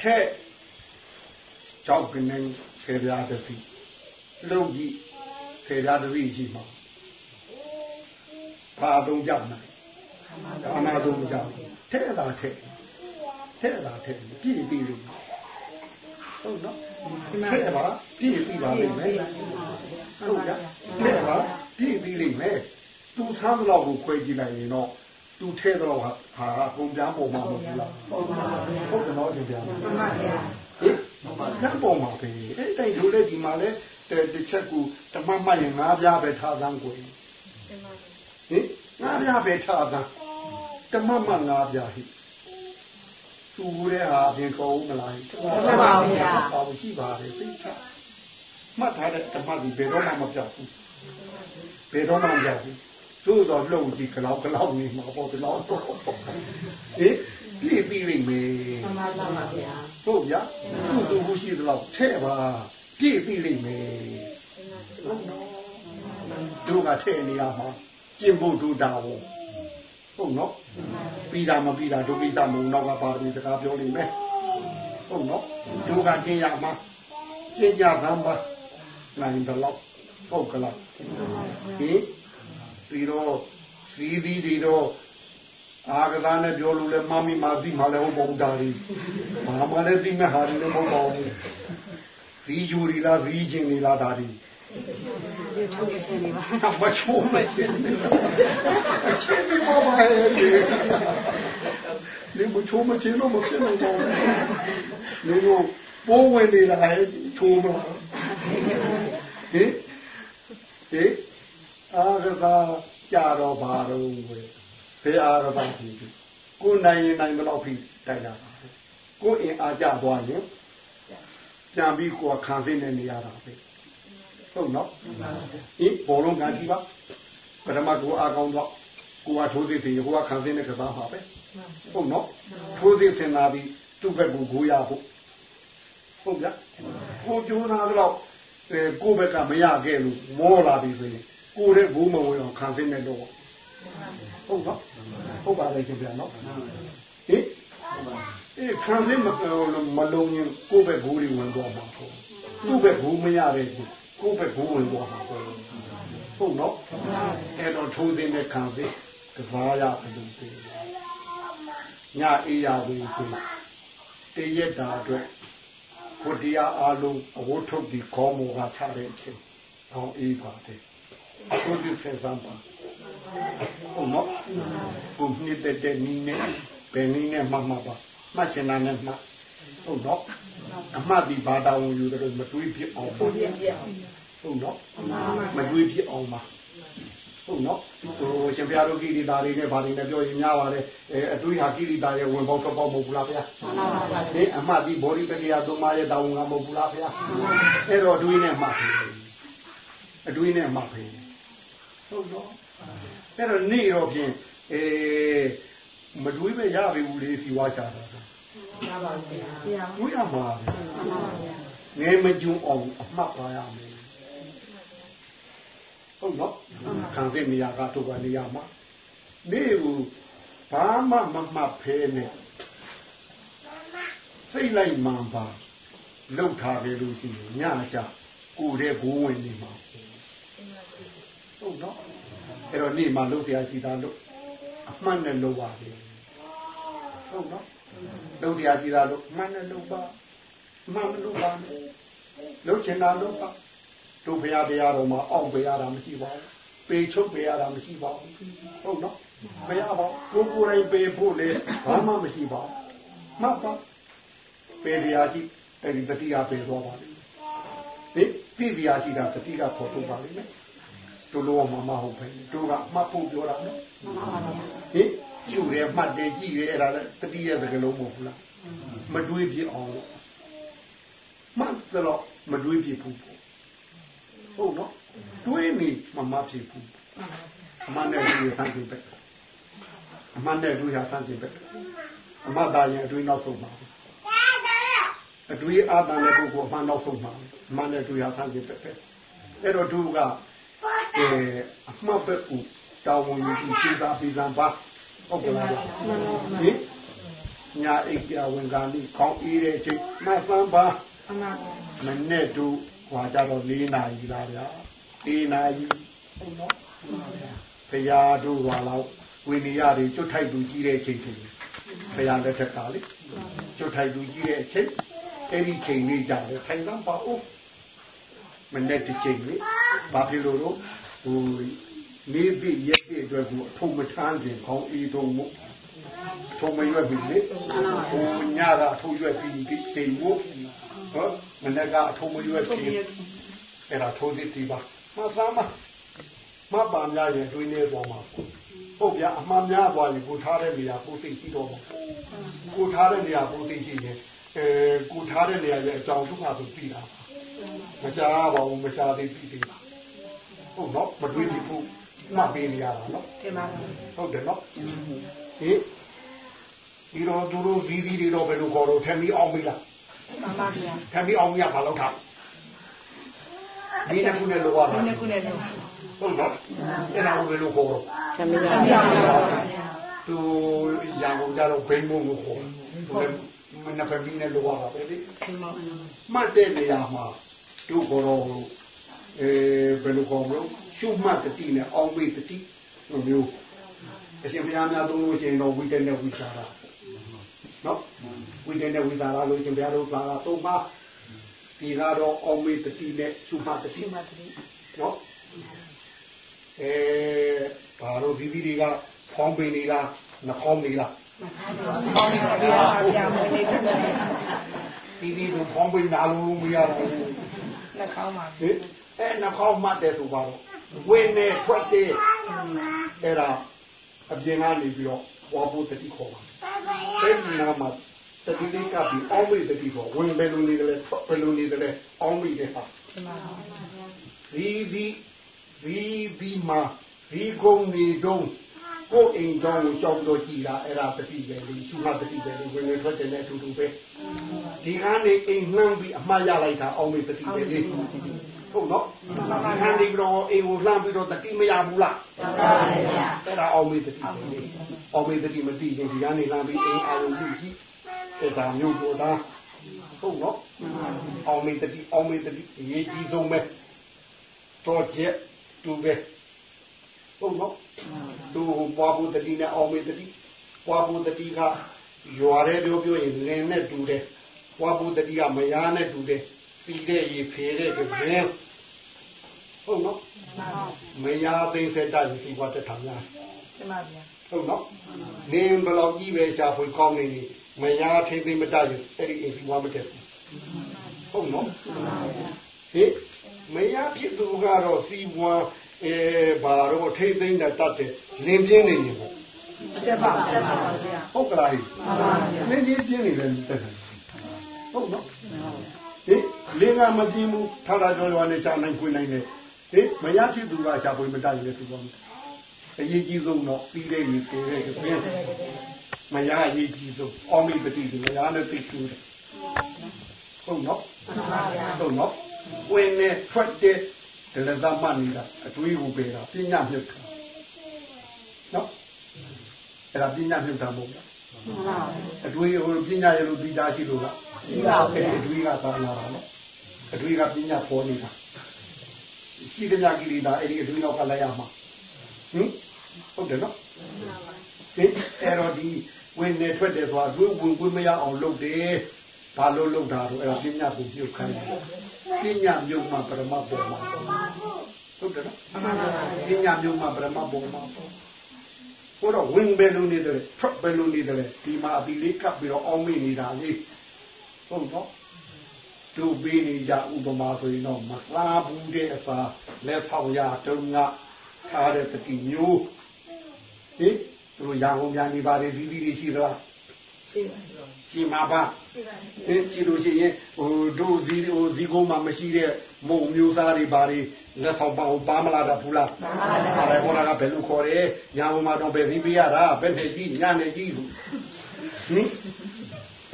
ထဲကြောက်ကနေဆယ်ပြားတစ်စီလုံကြီးဆယ်ပြားတစ်စီရှိမှာဘာသုံးကြမှာဘာမှသုံးကြဘူးထဲတာထဲထဲတာထဲပြည့်ပြီးလို့ဟုတ်နော်ထဲပါပြည့်ပြီးပါလိမ့်မယ်ဟုတ်ကြထဲပါ ပြည့်ပြီးလိမ့်မယ်သူသားတော့ကိုခွဲကြည့်လိုက်ရင်တော့သူထဲတော့ဟာဟာပုံပြားပုံမှာမဟုတ်ဘူးလားဟုတ်ပါဘူးဟုတ်တယ်နော်ရှင်ဗျာမှန်ပါဗျာဟင်ကံပေါ်မှာပဲအဲ့တိုင်လူလေးဒီမှာလဲတစ်ချက်ကူတမမှတ်ရင်ငါးပြားပဲထားသန်းကိုဟင်ငါးပြားပဲထားသန်းတမမှတ်ငါးပြားဟိသူတဲ့ဟာပြင်ကောင်းမလားမှန်ပါဗျာပါရှိပါတယ်သိချမှတ်ထားတဲ့တမတ်ဒီဘယ်တော့မှမပြောက်ဘူး ဘယ်တော့မှမပြောက်ဘူးသို့တော်လှုပ်ကြည့်ကလောက်ကလောက်နေမှာပေါ့ဒီလောက်တော့ဟင်ပြည့်ပြီးလိမ့်မယ်မှန်ပါပါဗျာဟုတ်ဗျာသူ့သူဟုရှိသလောက်ထဲ့ပါပြည့်ပြီးလိမ့်မယ်ဟုတ်နော်တို့ကထဲ့နေရမှာကျင့်ဖို့ဒုတာဝဟုတ်နော်ပြီးတာမပြီးတာဒုကိတမုံနောက်ကပါရမီစကားပြောလိမ့်မယ်ဟုတ်နော်တို့ကကျင့်ရမှာကျင့်ကြသမ်းပါနိုင်တယ်လို့ ဟုတ်ကလားဟင်ပြီးတော့စီးသီးတွေတော့အာကသာနဲ့ပြောလို့လဲမမီမာသိမှလည်းဟုတ်ပုံတာရီမာမလည်းသိမဲ့ဟာတွေလည်းမဟုတ်ပါဘူးဇီဂျူရီလားဇီချင်းနေလားဒါတွေထုတ်ချင်းနေပါတော့မချိုးမချင်းနေအချင်းနေပါပါရဲ့လေမချိုးမချင်းတော့မဖြစ်နိုင်ပါဘူးလေတို့ပိုးဝင်နေလာရဲ့ချိုးမလားဟင် ဟင်အာရသာကြတော့ဘာတော့ဝယ်ဘယ်အာရသာကြည့်ကိုနိုင်ရင်နိုင်မလို့ဖြစ်တိုက်တာကိုအင်အားကြသွားရင်ပြန်ပြီးကိုခံစိနေနေရတာပဲဟုတ်နော်ဒီဘောလုံးကန်ကြည့်ပါပထမကိုအားကောင်းတော့ကိုကထိုးသိသိကိုကခံစိနေကစားပါပဲဟုတ်နော်ထိုးသိစင်လာပြီးသူ့ဘက်ကိုဂိုးရဖို့ဟုတ်ကြကိုကျိုးသားတော့ အဲကိုယ့်ဘက်ကမရခဲ့လို့မောလာပြီဆိုရင်ကိုယ်ရဲ့ဘိုးမဝင်အောင်ခံသိနေတော့ဟုတ်နော်ဟုတ်ပါလေရှင်ဗျာနော်ဟင်အေးခံသိမမလုံးရင်ကိုယ့်ဘက်ဘိုးတွေဝင်တော့မှာပေါ့သူ့ဘက်ဘိုးမရတဲ့ကိုယ့်ဘက်ဘိုးဝင်တော့မှာပေါ့ဟုတ်နော်အဲ့တော့ထိုးသိတဲ့ခံသိကစားရဘယ်လိုသိညအေးရဝေးဆိုတရက်တာအတွက် ဘုရားအားလုံးအဝတ်ထုတ်ပြီးခေါ်မောကချတဲ့အချိန်တောင်းအေးပါတယ်ဘုရားဆက်စမ်းပါဟုတ်နော်ဘုနှစ်တဲ့နည်းနဲ့ဘယ်နည်းနဲ့မှမှပါမှတ်ချင်တာနဲ့မှဟုတ်နော်အမှတ်ဒီဘာတာဝင်ယူတယ်မတွေးဖြစ်အောင်ဟုတ်ဟုတ်နော်မတွေးဖြစ်အောင်ပါ ဟုတ်နော်ဟိုရှင်ဘုရားတို့ကိရိတာတွေနဲ့ဗာတွေနဲ့ပြောရင်များပါတယ်အဲအတွေးဟာကိရိတာရဲ့ဝင်ပေါက်ထွက်ပေါက်မဟုတ်ဘူးလားဗျာမှန်ပါပါဒီအမှတ်ဒီဘောဓိပက္ခယသုံးပါးရဲ့တာဝန်ကမဟုတ်ဘူးလားဗျာအဲ့တော့အတွေးနဲ့မှတ်အတွေးနဲ့မှတ်ပဲဟုတ်တော့အဲ့တော့နေ့တော့ဖြင့်အဲမတွေးပဲရပြီဘူးလေစီဝါရှာတာမှန်ပါဗျာတွေးရမှာပဲမှန်ပါဗျာငယ်မကြုံအောင်အမှတ်ပါရမယ် ဟုတ်နော်ခံစစ်နေရာကတော့ကနေရာမှာနေကိုဘာမှမမှတ်ဖဲနဲ့စိတ်လိုက်မှန်ပါလောက်ထားတယ်လို့ရှိရင်ညကြကိုယ်တဲ့ဘိုးဝင်နေမှာဟုတ်နော်အဲ့တော့နေမှာလောက်တရားရှိတာလို့အမှန်နဲ့လောက်ပါလေဟုတ်နော်လောက်တရားရှိတာလို့အမှန်နဲ့လောက်ပါမှန်မလို့ပါလောက်ချင်တာလောက်ပါ တို့ဘုရားတရားတော်မှာအောင့်ပေးရတာမရှိပါဘူးပေချုပ်ပေးရတာမရှိပါဘူးဟုတ်နော်ဘုရားပေါ့ကိုကိုယ်တိုင်ပေဖို့လေဘာမှမရှိပါဘူးမှတ်ပါပေတရားရှိအဲ့ဒီတတိယပေသွားပါလိမ့်မယ်ဒီပြတရားရှိတာတတိကပေါ်ထုတ်ပါလိမ့်မယ်တို့လောမမဟုတ်ပဲတို့ကမှတ်ဖို့ပြောတာနော်ဟင်ကျူတယ်မှတ်တယ်ကြည့်တယ်အဲ့ဒါလည်းတတိယသကလုံးမဟုတ်ဘူးလားမတွေးပြအောင်လို့မှတ်တော့မတွေးပြဘူး ဟုတ်နော်တွေးနေမမဖြစ်ဘူးအမှန်နဲ့တွေးဆန်းကျင်ပဲအမှန်နဲ့တွေးရဆန်းကျင်ပဲအမှတ်သားရင်အတွေးနောက်ဆုံးပါအတွေးအာတန်တဲ့ပုဂ္ဂိုလ်အမှန်နောက်ဆုံးပါအမှန်နဲ့တွေးရဆန်းကျင်ပဲအဲ့တော့သူကအဲအမှတ်ပဲကူတောင်းဝင်ပြီးစဉ်းစားပြီးစမ်းပါဟုတ်ကလားဟင်ညာအိတ်ပြဝင်ကနေ့ကောင်းအေးတဲ့အချိန်မှတ်စမ်းပါအမှန်ပါမနေ့တို့ ဟွာကြတော့၄နာရီလားဗျာ၄နာရီဟုတ်နော်ဘုရားတို့ဟွာတော့ဝိနည်းရတွေကျွတ်ထိုက်သူကြီးတဲ့အချိန်တွေဘုရားလက်ထက်ကလေကျွတ်ထိုက်သူကြီးတဲ့အချိန်အဲ့ဒီချိန်လေးကြတယ်ထိုင်တော့ပါဦးမနေ့တစ်ချိန်လေဘာဖြစ်လို့တော့ဟိုနေသည့်ရက်သည့်အတွက်ကိုအထုံမထမ်းခြင်းခေါင်းအေးတုံမှုအထုံမရွက်ပြီလေဟိုညကအထုံရွက်ပြီးဒီတိမ်မှု ဟောမနေ့ကအထုံမရွက်ပြီးအဲ့ဒါထိုးသစ်ဒီပါမသားမမပါများရင်တွင်းနေသွားမှာဟုတ်ဗျာအမှန်များသွားရင်ကိုထားတဲ့နေရာကိုသိရှိတော့မှာကိုထားတဲ့နေရာကိုသိရှိရင်အဲကိုထားတဲ့နေရာရဲ့အကြောင်းဒုက္ခဆိုပြီးတာပါမရှားပါဘူးမရှားသေးပြီးသေးပါဟုတ်နော်မတွေးပြီးဖို့မှတ်ပေးနေရတာနော်တင်ပါပါဟုတ်တယ်နော်ဟေးဒီတော့သူတို့ဇီးဇီးတွေတော့ဘယ်လိုခေါ်တော့ထက်ပြီးအောင်ပြီလား မှန်ပါဗျာထက်ပြီးအောင်ပြီကဘာလို့ထားဒီနှစ်ခုနဲ့လောရတာဒီနေ့ခုနဲ့တော့ဟုတ်နော်အဲ့ဒါကိုဘယ်လိုခေါ်တော့ဆံမရပါဗျာသူရန်ကုန်ကြတော့ဘိန်းမုံကိုခေါ်သူလည်းမနက်ဖက်ပြီးနဲ့လောရတာပဲလေဒီမှာမှတ်တဲ့နေရာမှာသူခေါ်တော့အဲဘယ်လိုခေါ်မလို့ရှုမှတ်တတိနဲ့အောင်မေတတိလိုမျိုးအရှင်ဘုရားများသုံးလို့ရှိရင်တော့ဝိတ္တနဲ့ဝိသရာ နော်ဝိတ္တနဲ့ဝိသရာလို့ရှင်ဘုရားတို့ပါတာသုံးပါဒီကတော့အောင်မေတတိနဲ့ရှုမှတ်တတိဒီမှာတည်းနော်အဲဘာလို့ဒီဒီတွေကဖောင်းပင်နေလားနှာခေါင်းနေလားပေါင်းနေပါဗျာဗျာမနေတတ်တယ်ဒီဒီတို့ဖောင်းပင်နာလို့မရတော့ဘူးလက်ကောင်းပါဟင်အဲနှာခေါင်းမှတ်တယ်ဆိုပါတော့ဝင်နေထွက်တယ်အဲ့ဒါအပြင်ကနေပြီးတော့ဝါဖို့တတိခေါ်ပါ အဲ့ဒီနာမှာတတိလေးကပြီးအောင်းမိတတိခေါ်ဝင်ဘယ်လိုနေတယ်လဲထွက်ဘယ်လိုနေတယ်လဲအောင်းမိတယ်ဟာဒီမှာဒီဒီဒီဒီမှာဒီကုန်းနေတော့ကိုယ်အိမ်ကြောင်းကိုကြောက်တော့ကြည်တာအဲ့ဒါတတိပဲလေသူကတတိပဲလေဝင်နေထွက်တယ်နဲ့အတူတူပဲဒီကနေအိမ်နှမ်းပြီးအမှားရလိုက်တာအောင်းမိတတိပဲလေ ဟုတ်နော်ခန်းဒီကတော့အိမ်ကိုလှမ်းပြီးတော့တတိမရဘူးလားမှန်ပါပါဗျာအဲ့ဒါအောင်မေတတိပဲလေအောင်မေတတိမတိရင်ဒီကနေလှမ်းပြီးအိမ်အာရုံပြုကြည့်အဲ့ဒါမျိုးပေါ်တာဟုတ်နော်အောင်မေတတိအောင်မေတတိအရေးကြီးဆုံးပဲတော့ချက်သူပဲဟုတ်နော်သူပွားဖို့တတိနဲ့အောင်မေတတိပွားဖို့တတိကရွာတဲ့ပြောပြောရင်လင်းနဲ့တူတယ်ပွားဖို့တတိကမယားနဲ့တူတယ်ပြီးတဲ့ရေဖေတဲ့ကလင်းဟုတ်နော် မယားသိမ်းဆက်တတ်ဒီဘဝတက်ထများဒီမှာဗျာဟုတ်နော်နင်းဘလောက်ကြီးပဲရှာဖွေကောင်းနေနေမယားထိသိမ်းမတတ်ရင်အဲ့ဒီအိမ်ဒီဘဝမတက်ဘူးဟုတ်နော်ဟေးမယားဖြစ်သူကတော့စီဘဝအဲဘာတော့ထိသိမ်းတတ်တယ်လင်းပြင်းနေနေပေါ့တက်ပါတက်ပါဗျာဟုတ်ကလားဟေးမှန်ပါဗျာလင်းပြင်းပြင်းနေတယ်တက်တယ်ဟုတ်နော်ဟေးလင်းကမပြင်းဘူးထားတာကြောကြောနဲ့ရှာနိုင်ခွင့်နိုင်တယ် ဟေးမယားဖြစ်သူကရှာဖွေမတတ်ရင်လည်းသူဘဝမတက်အရေးကြီးဆုံးတော့ပြီးတဲ့ရေပြေတဲ့ကင်းမရအရေးကြီးဆုံးအောမိပတိဒီမရနဲ့သိကျူးတယ်ဟုတ်နော်မှန်ပါဗျာဟုတ်နော်ဝင်နေထွက်တဲ့ဒလသမနေတာအတွေးကိုပေတာပညာမြုပ်တာနော်အဲ့ဒါပညာမြုပ်တာမဟုတ်လားမှန်ပါအတွေးဟိုပညာရလို့ပြီးသားရှိလို့လားရှိပါဘူးအဲ့ဒီအတွေးကသာလာတာနော်အတွေးကပညာပေါ်နေတာ ရှိတဲ့မြကိရိတာအဲ့ဒီအတွေးနောက်ကလည်းရမှာဟင်ဟုတ်တယ်နော်ဟင်အဲ့တော့ဒီဝင်နေထွက်တယ်ဆိုတာသူဝင်ဝင်မရအောင်လုပ်တယ်ဘာလို့လုပ်တာတော့အဲ့ဒါပညာကိုပြုတ်ခိုင်းတယ်ပညာမြုပ်မှပရမတ်ပေါ်မှာဟုတ်တယ်နော်မှန်ပါဗျာပညာမြုပ်မှပရမတ်ပေါ်မှာဟိုတော့ဝင်ပဲလို့နေတယ်ထွက်ပဲလို့နေတယ်ဒီမှာအပီလေးကပ်ပြီးတော့အောင်းမိနေတာလေဟုတ်တော့ တို့ပေးနေကြဥပမာဆိုရင်တော့မစားဘူးတဲ့အစာလက်ဆောင်ရတုံးကထားတဲ့တတိမျိုးဟင်သူတို့ရာဟုံများနေပါတယ်ဒီဒီတွေရှိသလားရှိပါရှိမှာပါဟင်ရှိလို့ရှိရင်ဟိုတို့ဇီဟိုဇီကုန်းမှာမရှိတဲ့မုံမျိုးသားတွေဘာတွေလက်ဆောင်ပါပါမလာတာဘူးလားပါပါဟောတာကဘယ်လိုခေါ်ရဲညာဘုံမှာတော့ဘယ်ပြီးပြရတာဘယ်နဲ့ကြီးညာနဲ့ကြီးဘူးဟင်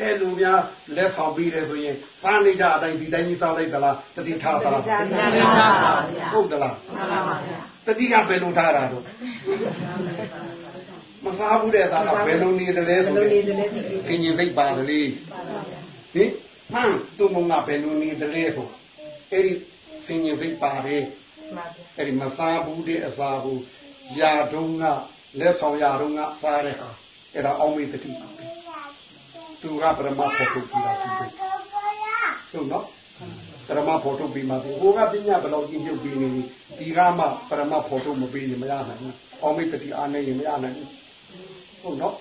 အဲလူများလက်ဆောင်ပြီးတယ်ဆိုရင်ပန်းနေကြအတိုင်းဒီတိုင်းကြီးစားလိုက်သလားတတိထားသလားကြာကြာပါဗျာဟုတ်သလားမှန်ပါဗျာတတိကဘယ်လိုထားတာတော့မစားဘူးတဲ့သားကဘယ်လိုနေတယ်လဲဘယ်ဆိုလိုရင်နေတယ်လဲသိပြီကင်ញင်သိပ်ပါကလေးဟင်ဟမ်သူ့မုံကဘယ်လိုနေတယ်လဲဆိုအဲ့ဒီစင်ရင်စိတ်ပါတယ်အဲ့ဒီမစားဘူးတဲ့အစာကိုယာတုံးကလက်ဆောင်ယာတုံးကစားတဲ့ဟာအဲ့ဒါအောင်းမေတတိပါပဲ သူကပရမဖို့ထုတ်ပြီးတာသူဟုတ်နော်ပရမဖို့ထုတ်ပြီးမှဒီဟိုကပညာဘယ်လောက်ကြီးပြုတ်ပြီးနေဒီကမှပရမဖို့ထုတ်မပြီးရင်မရနိုင်ဘူးအောင်းမေတတိအားနေရင်မရနိုင်ဘူးဟုတ်နော်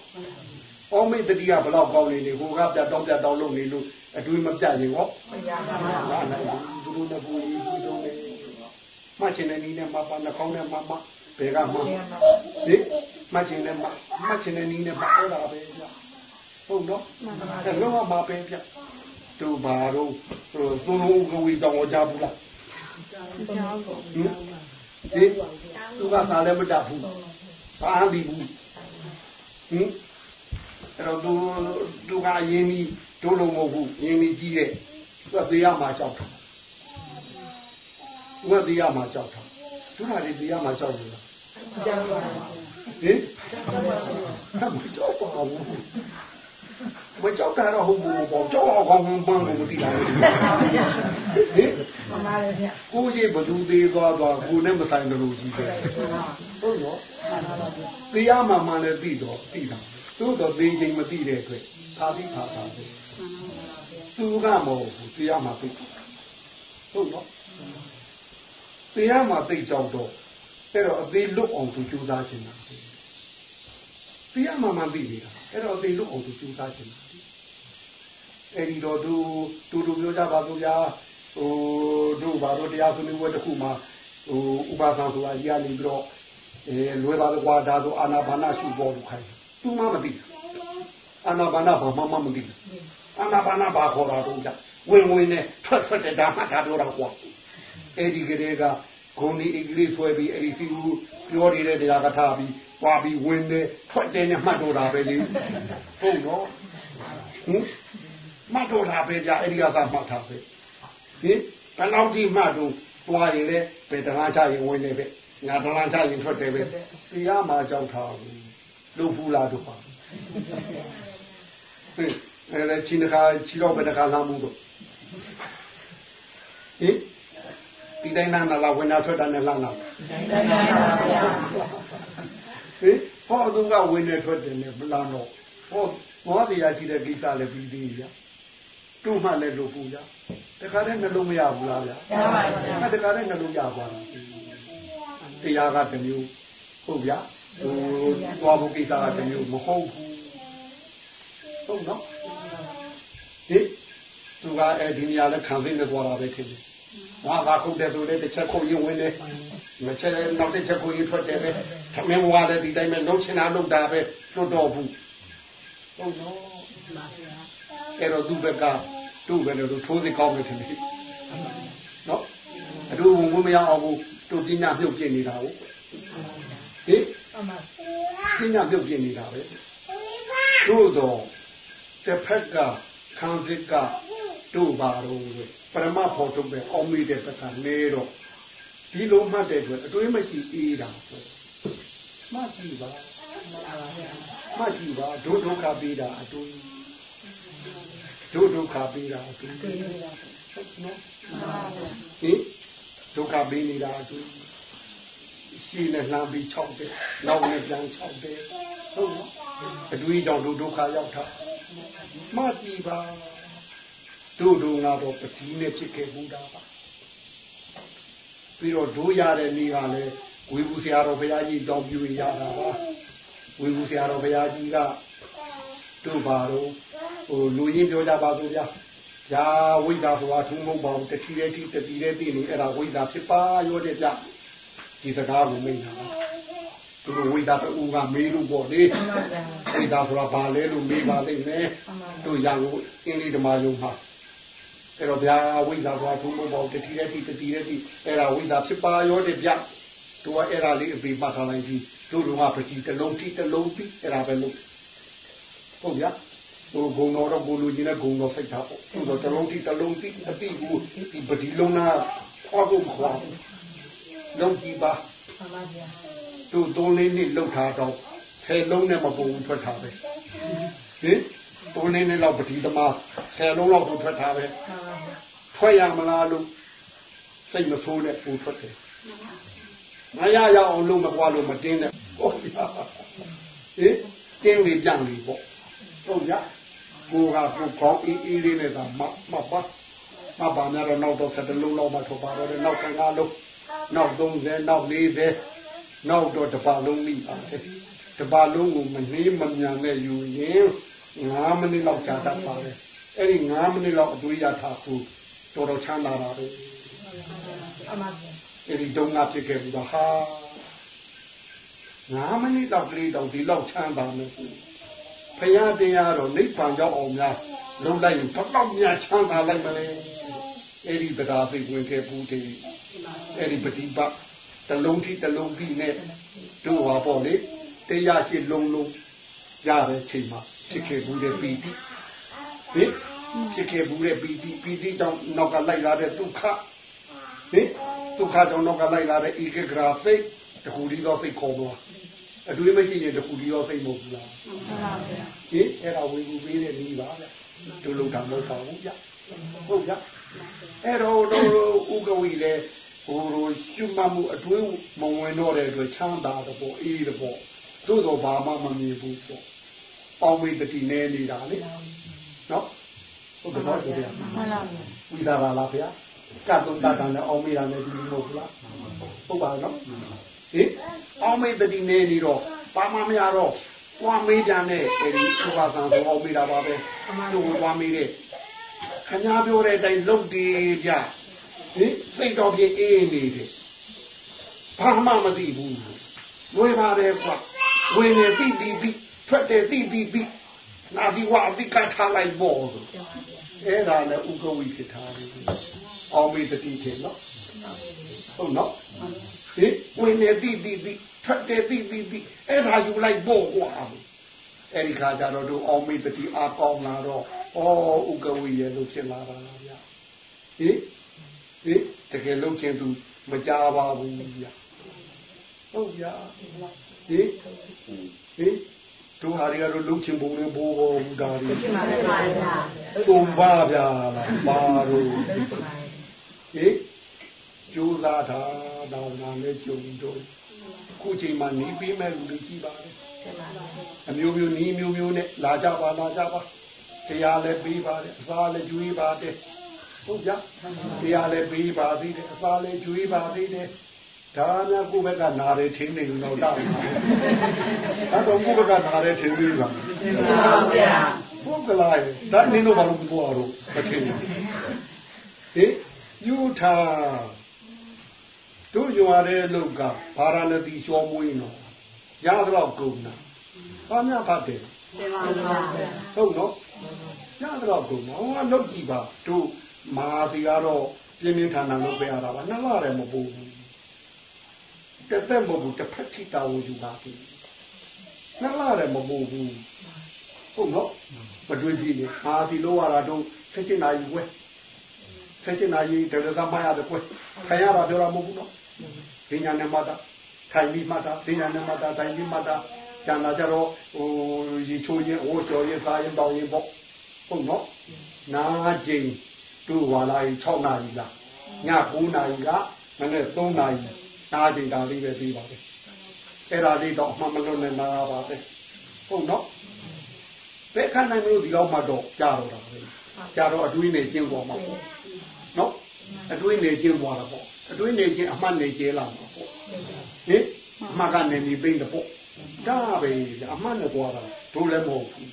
အောင်းမေတတိကဘယ်လောက်ကောင်းနေလေဟိုကပြတ်တောင်းပြတ်တောင်းလုပ်နေလို့အတွေးမပြတ်ရင်ဟောမရပါဘူးသူတို့လည်းဘူးကြီးဘူးတော့လေမချင်တဲ့နည်းနဲ့မပါနှာခေါင်းနဲ့မမဘယ်ကမှဟိမချင်တဲ့မမချင်တဲ့နည်းနဲ့မဟောတာပဲဗျ ဟုတ်နော်အဲ့တော့မှပဲဗျသူဘာတော့သူလုံးကဝီတောင်းကြဘူးလားဟင်သူကသာလည်းမတတ်ဘူးဘာမှမပြီးဘူးဟင်အဲ့တော့သူသူကအရင်ကြီးတို့လုံးမဟုတ်ဘူးရင်းကြီးကြီးတဲ့သူကသေးရမှာကြောက်တာသူကသေးရမှာကြောက်တာသူကလည်းသေးရမှာကြောက်လို့လားကြောက်ပါဘူးဟင်မကြောက်ပါဘူး မကြောက်တာတော့ဟုတ်ဘူးပေါ့ကြောက်အောင်ကောင်းကောင်းပန်းကိုမသိတာလေဟင်မှန်ပါလေဗျကိုကြီးဘသူသေးသွားသွားကိုနဲ့မဆိုင်လို့ကြီးပဲဟုတ်ရောသေးရမှာမှလည်းသိတော့သိတာသို့တော့သေးချိန်မသိတဲ့အတွက်သာပြီးသာသာပဲသူကမဟုတ်ဘူးတရားမှာသိဟုတ်နော်တရားမှာသိကြောက်တော့အဲ့တော့အသေးလွတ်အောင်သူကြိုးစားခြင်းတာတရားမှာမှသိနေတာ အဲ့တော့အသေးလွတ်အောင်သူကြိုးစားခြင်းတာအဲ့ဒီတော့သူတူတူပြောကြပါလို့ဗျာဟိုတို့ဘာလို့တရားဆွေးနွေးပွဲတစ်ခုမှာဟိုဥပါသံဆိုတာကြီးကနေပြီးတော့အဲလွယ်ပါလို့ကွာဒါဆိုအာနာပါနရှုပေါ်လို့ခိုင်းသူမှမသိဘူးအာနာပါနဘာမှမသိဘူးအာနာပါနဘာခေါ်တာတော့ကြဝင်ဝင်နဲ့ထွက်ထွက်တဲ့ဒါမှသာပြောတာကွာအဲ့ဒီကလေးက ဂုံဒီအင်္ဂလိပ်ဆွဲပြီးအဲ့ဒီစီဦးပြောနေတဲ့တရားကထားပြီးပွားပြီးဝင်နေထွက်တယ်နဲ့မှတ်တော့တာပဲလေဟုတ်တော့ဟင်မှတ်တော့တာပဲကြာအဲ့ဒီကသာမှတ်တာပဲဟင်ဘယ်လောက်ဒီမှတ်တော့ပွားရင်လည်းဘယ်တရားချရင်ဝင်နေပဲငါတရားချရင်ထွက်တယ်ပဲတရားမှာကြောက်ထားဘူးလုပ်ဘူးလားတို့ပါဟင်အဲ့ဒါချင်းတခါချီတော့ဘယ်တခါလာမှုတော့ဟင် ဒီတိုင်းနာလာဝင်လာထွက်တာနဲ့လာလာဟင်ဟောသူကဝင်နေထွက်တယ်နဲ့မလာတော့ဟောဘောတရားရှိတဲ့ကိစ္စလည်းပြီးသေးရသူ့မှလည်းလို့ပူရတခါတည်းနှလုံးမရဘူးလားဗျာရပါပါတခါတည်းနှလုံးရပါလားတရားကတမျိုးဟုတ်ဗျာဟိုသွားဖို့ကိစ္စကတမျိုးမဟုတ်ဘူးဟုတ်နော်ဟင်သူကအဲဒီနေရာလဲခံသိနေသွားတာပဲဖြစ်တယ်။ ငါကခုတ်တယ်ဆိုလေတစ်ချက်ခုတ်ရင်ဝင်တယ်။မချက်လည်းနောက်တစ်ချက်ခုတ်ရင်ထွက်တယ်ပဲ။သမင်းဘဝလည်းဒီတိုင်းပဲလုံးချင်တာလုံးတာပဲလွတ်တော့ဘူး။ဟုတ်နော်။အဲ့တော့သူ့ဘက်ကသူ့ဘက်တော့ထိုးစီကောင်းတယ်ထင်တယ်။နော်။အတူဝင်မရအောင်ဘူးသူပညာပြုတ်ပြနေတာဟုတ်။ဟင်ပညာပြုတ်ပြနေတာပဲ။သို့တော့တစ်ဖက်ကခံစစ်က တို့ပါတော့ပရမဖို့ထုတ်ပဲအောင်မိတဲ့ဘက်ကနေတော့ဒီလိုမှတ်တဲ့အတွက်အတွေးမရှိအေးတာဆိုမှတ်ကြည့်ပါမှတ်ကြည့်ပါဒုဒုက္ခပေးတာအတွေးဒုဒုက္ခပေးတာအတွေးဟုတ်နော်ဟင်ဒုက္ခပေးနေတာအတွေးရှိနဲ့လှမ်းပြီး၆တယ်နောက်နဲ့ပြန်၆တယ်ဟုတ်နော်အတွေးကြောင့်ဒုက္ခရောက်တာမှတ်ကြည့်ပါ တို့တို့ကတော့ပတိနဲ့ဖြစ်ခဲ့ဘူးတာပါပြီးတော့တို့ရတဲ့နေ့ကလည်းဝေဘူးဆရာတော်ဘုရားကြီးတောင်းပြရတာပါဝေဘူးဆရာတော်ဘုရားကြီးကတို့ပါတော့ဟိုလူရင်းပြောကြပါစို့ဗျာညာဝိဒါဆိုတာထုံးမဟုတ်ပါဘူးတတိရဲ့တိတတိရဲ့တိနေအဲ့ဒါဝိဒါဖြစ်ပါရောတဲ့ဗျဒီစကားကိုမိတ်တာပါသူတို့ဝိဒါတူကမေးလို့ပေါ့လေဝိဒါဆိုတာဘာလဲလို့မေးပါလိမ့်မယ်တို့ရန်ကိုအင်းလေးဓမ္မယုံမှာ အဲ့တော့ဗျာဝိဇ္ဇာသွားထုံးမပေါ့တတိယတိတတိယတိအဲ့ဒါဝိဇ္ဇာဖြစ်ပါရောတဲ့ဗျတို့ကအဲ့ဒါလေးအပေမှတ်ထားလိုက်ပြီးတို့တို့ကပတိတလုံးတိတလုံးပြီးအဲ့ဒါပဲလို့ဟုတ်ဗျာဟိုဂုံတော်တော့ဘိုးလူကြီးနဲ့ဂုံတော်စိတ်ထားပေါ့သူတော့တလုံးတိတလုံးတိအတိကိုဒီပတိလုံးနာခွာဖို့ခွာလုံးကြည့်ပါမှန်ပါဗျာတို့သုံးလေးနှစ်လောက်ထားတော့ဆယ်လုံးနဲ့မပုံထွက်တာပဲဟင်သုံးနေလောက်ပတိသမားဆယ်လုံးလောက်ကိုထွက်ထားပဲထွ က်ရမလားလို့စိတ်မဆိုးနဲ့ပူထွက်တယ်မရရအောင်လို့မကွာလို့မတင်းနဲ့ဟုတ်ရဟင်တင်းလေးကြံလေးပေါ့ဟုတ်ရကိုကကိုကောင်းအေးအေးလေးနဲ့သာမမပါမပါများတော့နောက်တော့ဆက်တလုံးလောက်မှထွက်ပါတော့တယ်နောက်15လုံးနောက်30နောက်40နောက်တော့တပါလုံးမိပါတယ်တပါလုံးကိုမနှေးမမြန်နဲ့ယူရင်9မိနစ်လောက်ကြာတတ်ပါတယ်အဲ့ဒီ9မိနစ်လောက်အတွေးရထားဖို့ တော်တော်ချမ်းသာတာပဲအမှန်အဲ့ဒီတုန်းကဖြစ်ခဲ့ပြီးတော့ဟာ9မိနစ်လောက်ကလေးတော့ဒီလောက်ချမ်းသာမယ်ဖရာတရားတော့နိဗ္ဗာန်ရောက်အောင်များလုံးလိုက်ရင်ဘယ်တော့များချမ်းသာလိုက်မလဲအဲ့ဒီတရားသိဝင်ခဲ့ဘူးတည်းအဲ့ဒီပฏิပတ်တလုံးထိတလုံးပြီးနဲ့တို့ဟာပေါ့လေတရားရှိလုံးလုံးရတဲ့ချိန်မှာဖြစ်ခဲ့ဘူးတဲ့ပီတိဟင် ဖြစ်ခဲ့ဘူးတဲ့ပီတိပီတိကြောင့်နောက်ကလိုက်လာတဲ့ဒုက္ခဟင်ဒုက္ခကြောင့်နောက်ကလိုက်လာတဲ့ဧကဂရာစိတ်တခုဒီတော့စိတ်ခေါ်သွားအတွေ့မရှိရင်တခုဒီတော့စိတ်မဟုတ်ဘူးလားမှန်ပါဗျာဟင်အဲ့ဒါဝေကူပေးတဲ့နည်းပါဗျာတို့လုံတာမဟုတ်ပါဘူးဗျာဟုတ်ဗျာအဲ့တော့တို့ဥကဝီလေဟိုရှုမှတ်မှုအတွေးမဝင်တော့တဲ့အတွက်ချမ်းသာတဲ့ပေါ့အေးတဲ့ပေါ့သို့တော့ဘာမှမမြင်ဘူးပေါ့ပေါင်းမိတတိနေနေတာလေနော် ဟုတ်ကဲ့ပါဗျာမှန်ပါဗျာဝိသာပါလားဗျာကတ်တုံးတတန်နဲ့အောင်မိတာနဲ့ဒီလိုမဟုတ်ဘူးလားဟုတ်ပါနော်ဟင်အောင်မိတတိနေနေတော့ဘာမှမရတော့ဝါမေးပြန်တဲ့အဲဒီသုဘဆံဆိုအောင်မိတာပါပဲတို့ဝါမေးတဲ့ခညာပြောတဲ့အတိုင်းလုပ်တည်ကြဟင်စိတ်တော်ပြင်းအေးနေတယ်ဘာမှမသိဘူးဝေပါတယ်ကွာဝင်နေတိတိတိထွက်တယ်တိတိတိ နာဒီဝအတိကထားလိုက်ပေါ့ဆိုအဲ့ဒါလည်းဥက္ကဝိဖြစ်ထားတယ်အောင်မေတတိဖြစ်နော်ဟုတ်နော်ဟင်ဝင်နေတိတိတိထွက်တယ်တိတိတိအဲ့ဒါယူလိုက်ပေါ့ကွာအဲ့ဒီခါကျတော့တို့အောင်မေတတိအားကောင်းလာတော့ဩဥက္ကဝိရဲ့လို့ဖြစ်လာတာဗျာဟင်ဟင်တကယ်လုံးချင်းသူမကြပါဘူးဗျာဟုတ်ဗျာဟင်ဟင် တို့ဟာတွေကတော့လုံးချင်းပုံနဲ့ဘောဘောဘူးဒါတွေဖြစ်ပါပါဗျာတုံပါဗျာလားပါတို့ဟင်ကျိုးစားတာတော့နာနဲ့ကြုံတော့ခုချိန်မှာနီးပြီးမဲ့လူတွေရှိပါတယ်အမျိုးမျိုးနီးမျိုးမျိုးနဲ့လာကြပါလာကြပါတရားလည်းပြီးပါတယ်အစာလည်းကျွေးပါတယ်ဟုတ်ကြတရားလည်းပြီးပါသေးတယ်အစာလည်းကျွေးပါသေးတယ် ဒါများကိုယ့်ဘက်ကနာတယ်ထင်းနေလို့တော့တာဒါတော့ကိုယ့်ဘက်ကနာတယ်ထင်းပြီးပါပါဗျာဘုကလာဒါနင်းတော့ဘာလို့ပြောရတော့မထင်းဘူးဟင်ယူထားတို့ယူရတဲ့လောက်ကဗာရာဏသီရှောမွေးနော်ရတော့ကုန်တာဘာများဖတ်တယ်ဟုတ်နော်ရတော့ကုန်နော်ဟောလောက်ကြည့်ပါတို့မာစီကတော့ပြင်းပြင်းထန်ထန်လုပ်ပေးရတာပါနှစ်လလည်းမပူဘူး တစ်သက်မဟုတ်ဘူးတစ်ဖက်ထိတာဝန်ယူပါပြီနှစ်လလည်းမပူဘူးဟုတ်နော်မတွေ့ကြည့်နေမာစီလို့ရတာတို့ဆက်ချင်နာယူဝဲဆက်ချင်နာယူတယ်ကမှရတဲ့ကွယ်ခံရတာပြောတာမဟုတ်ဘူးနော်ပညာနဲ့မှတ်တာထိုင်ပြီးမှတ်တာပညာနဲ့မှတ်တာထိုင်ပြီးမှတ်တာကျန်တာကြတော့ဟိုရေချိုးရင်ဟိုကျော်ရင်စားရင်တောင်းရင်ပေါ့ဟုတ်နော်နာကျင်တို့ဝါလာကြီး6နာရီလားည9နာရီကမနေ့3နာရီ နာကျင်တာလေးပဲပြီးပါပဲအဲ့ဒါလေးတော့အမှန်မလွတ်နဲ့နာပါပဲဟုတ်နော်ဘယ်ခဏနိုင်မလို့ဒီလောက်မှတော့ကြာတော့တာပဲကြာတော့အတွေးနဲ့ကျင်းသွားမှာပေါ့နော်အတွေးနဲ့ကျင်းသွားတာပေါ့အတွေးနေချင်းအမှတ်နေကျဲလာမှာပေါ့ဟင်အမှတ်ကနေနေပိန်းတဲ့ပေါ့ဒါပဲအမှတ်နဲ့သွားတာတို့လည်းမဟုတ်ဘူး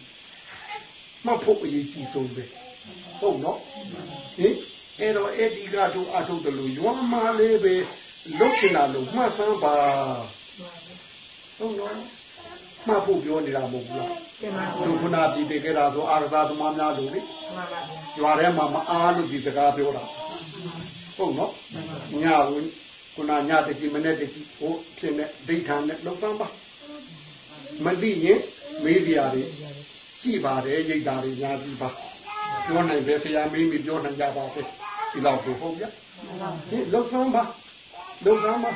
မှတ်ဖို့အရေးကြီးဆုံးပဲဟုတ်နော်ဟင်အဲ့တော့အဲ့ဒီကတို့အထုတ်တယ်လို့ရွာမာလေးပဲ လုတ်ချင်တာလို့မှတ်စမ်းပါဟုတ်နော်မှတ်ဖို့ပြောနေတာမဟုတ်ဘူးလားတို့ခုနပြည်ပေခဲ့တာဆိုအာရသာသမားများလို့လေရွာထဲမှာမအားလို့ဒီစကားပြောတာဟုတ်နော်ညဝင်ခုနညတကြီးမနေ့တကြီးဟိုဖြစ်နေဒိဋ္ဌာနဲ့လောက်ပန်းပါမသိရင်မေးစရာတွေကြည်ပါတယ်ရိတ်တာတွေညာကြည့်ပါပြောနိုင်ပဲဆရာမေးမိပြောနိုင်ကြပါစေဒီလောက်ကိုဟုတ်ဗျာဒီလောက်ပန်းပါ လောက်ပန်းပါ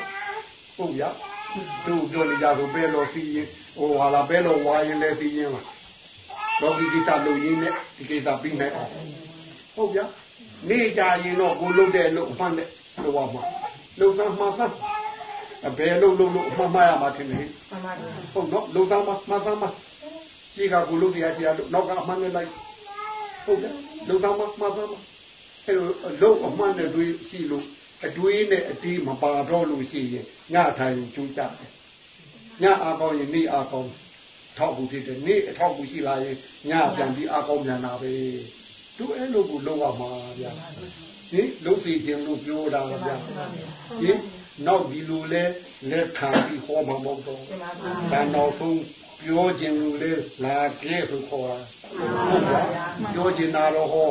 ဟုတ်ဗျာတို့ပြောနေကြဆိုပဲလို့စီရင်ဟိုဟာလာပဲလို့ဝါရင်လဲစီရင်လားဟလောကီကိစ္စလုပ်ရင်းနဲ့ဒီကိစ္စပြီးနိုင်အောင်ဟုတ်ဗျာနေကြရင်တော့ကိုလုပ်တဲ့လို့အမှန်နဲ့လို့ပါမှာလုံစမ်းမှားစမ်းအဘယ်လို့လို့လို့အမှန်မှားရမှာထင်တယ်ဟုတ်နော်လုံစမ်းမှာမှားစမ်းမှာရှိကကိုလုပ်တရားရှိရလို့နောက်ကအမှန်နဲ့လိုက်ဟုတ်တယ်လုံစမ်းမှာမှားစမ်းမှာအဲလို့အမှန်နဲ့တွေးရှိလို့ အတွေးနဲ့အတီးမပါတော့လို့ရှိရင်ညထိုင်ကျူးကြတယ်ညအားကောင်းရင်နေ့အားကောင်းထောက်ဘူးဖြစ်တယ်နေ့အထောက်ဘူးရှိလာရင်ညပြန်ပြီးအားကောင်းပြန်တာပဲသူအဲ့လိုကိုလုံးဝမှာဗျာဟင်လုံးစီခြင်းလို့ပြောတာဗျာဟင်နောက်ဒီလိုလဲလက်ခံပြီးဟောမှာမဟုတ်တော့ဒါနောက်ဆုံးပြောခြင်းလို့လဲလာကဲဆိုခေါ်တာဟုတ်ပါပြောခြင်းတာတော့ဟော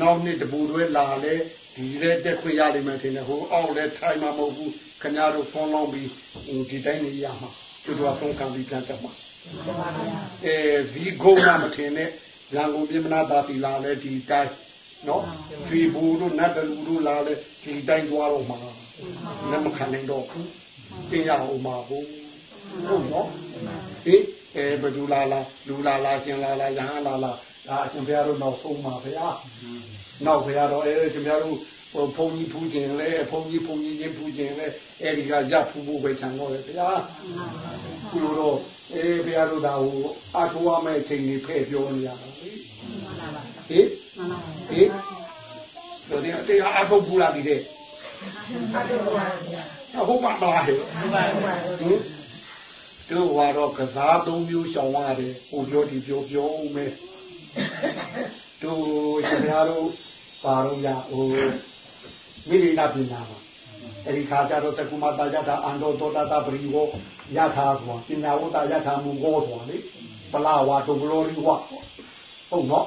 နောက်နှစ်တပူတွေလာလဲဒီလဲတက်ခွင့်ရလိမ့်မယ်ထင်တယ်ဟိုအောက်လဲထိုင်မှာမဟုတ်ဘူးခင်ဗျားတို့ဖုန်းလောင်းပြီးဒီတိုင်းနေရမှာသူတို့ကဖုန်းခံပြီးပြန်တက်မှာအဲဒီဂုံနာမထင်နဲ့ရန်ကုန်ပြည်မနာတာတီလာလဲဒီတိုင်းနော်ဒီဘူတို့နတ်တလူတို့လာလဲဒီတိုင်းသွားတော့မှာလည်းမခံနိုင်တော့ဘူးကျင်ရအောင်မှာဘူးဟုတ်နော်ဟင်အဲဘဒူလာလာလူလာလာရှင်လာလာရဟန်းလာလာ ဒါအရှင်ဘုရားတို့နောက်ဆုံးပါဗျာနောက်ဘုရားတော့အဲရှင်ဘုရားတို့ဟိုဘုန်းကြီးဖူးခြင်းလဲဘုန်းကြီးဘုန်းကြီးချင်းဖူးခြင်းလဲအဲဒီကရဖူးဖို့ပဲခြံတော့လေဗျာခုလိုတော့အေးဘုရားတို့ဒါဟိုအထောက်အမဲ့ချိန်ကြီးဖဲ့ပြောနေရတာဟင်ဟင်တို့ဒီတရားအထုတ်ပူလာပြီတဲ့ဟုတ်ပါပါဟဲ့ဟင်တို့ကတော့ကစားသုံးမျိုးရှောင်ရတယ်ဟိုပြောဒီပြောပြောမယ် တို့ရှင်များတို့ပါတော့ရဟိုမိရိနာပညာပါအဲ့ဒီခါကျတော့သကုမတာယထာအန္တောတောတတာပရိဝောယထာဆိုပညာဝတ္တယထာမူဟောဆိုလေပလာဝါတုဘလောရိဝဟုတ်နော်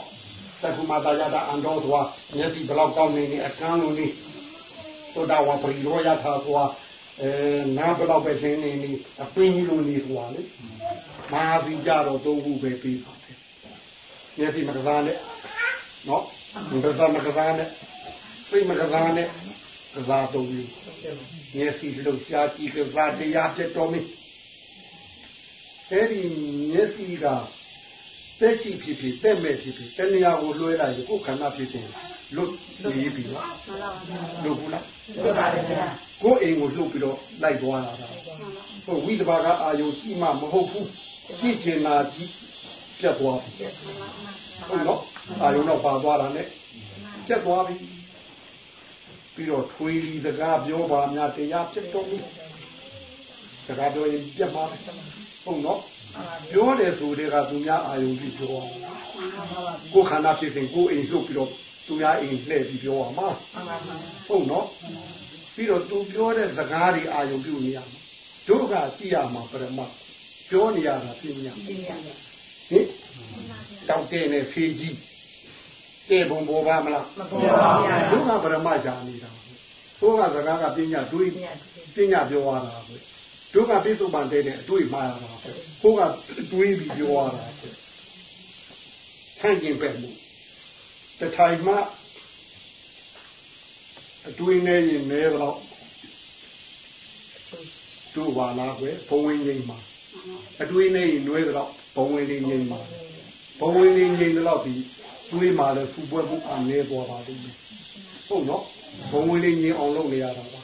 သကုမတာယထာအန္တောဆိုတာမျက်စိဘလောက်ကောင်းနေနေအကန်းလုံးနေတောတဝါပရိဝောယထာဆိုတာအဲနားဘလောက်ပဲရှင်းနေနေအပင်းကြီးလိုနေဆိုတာလေမာပြီးကြတော့သုံးခုပဲပြီးပါတယ် မျက်စိမကစားနဲ့နော်မကစားမကစားနဲ့စိတ်မကစားနဲ့ကစားသုံးခုမျက်စိလှုပ်ရှားကြည့်ကစားတရားဖြစ်တော်မူအဲဒီမျက်စိကတက်ကြည့်ဖြစ်ဖြစ်တက်မဲ့ဖြစ်ဖြစ်တဏှာကိုလွှဲလိုက်ရင်ကိုယ်ခန္ဓာဖြစ်ဖြစ်လွတ်နေပြီလားလွတ်ဘူးလားလွတ်ပါဗျာကိုယ်အိမ်ကိုလှုပ်ပြီးတော့လိုက်သွားတာဟုတ်ဝိတဘာကအာယုကြည့်မှမဟုတ်ဘူးကြည့်ချင်တာကြည့် ပြတ်သွားပြီဟုတ်နော်အာယုတော့ပါသွားတာနဲ့ပြတ်သွားပြီပြီးတော့ထွေးလီစကားပြောပါများတရားဖြစ်တော့ပြီစကားပြောရင်ပြတ်ပါဟုတ်နော်ပြောတယ်ဆိုတဲ့ကသူများအာယုကြည့်ပြောကိုယ်ခန္ဓာဖြစ်စဉ်ကိုယ်အိမ်လှုပ်ပြီးတော့သူများအိမ်လှည့်ပြီးပြောရမှာဟုတ်နော်ပြီးတော့သူပြောတဲ့စကားတွေအာယုပြုနေရမှာတို့ကကြည့်ရမှာပရမပြောနေရတာပြင်းရ ဟင်တောက်တဲ့နဲ့ဖေးကြီးတဲ့ဘုံပေါ်ပါမလားမပေါ်ပါဘူးတို့ကပရမရှာနေတာတို့ကစကားကပညာတွေးပညာပြောရတာပဲတို့ကပြစ္ဆုတ်ပန်တဲ့အတွေ့မှားရတာပဲကိုကတွေးပြီးပြောရတာပဲဆန့်ကျင်ပဲမှုတထိုင်မှအတွေ့နေရင်မဲတော့တို့ပါလားကွယ်ဘုံဝင်ငိမ့်မှာအတွေ့နေရင်နှွဲတော့ ဘုံဝင်လေးငိမ့်မှာဘုံဝင်လေးငိမ့်တော့ဒီတွေးမှလည်းစူပွဲမှုအနေပေါ်ပါလိမ့်မယ်ဟုတ်နော်ဘုံဝင်လေးငိမ့်အောင်လုပ်နေရတာပါ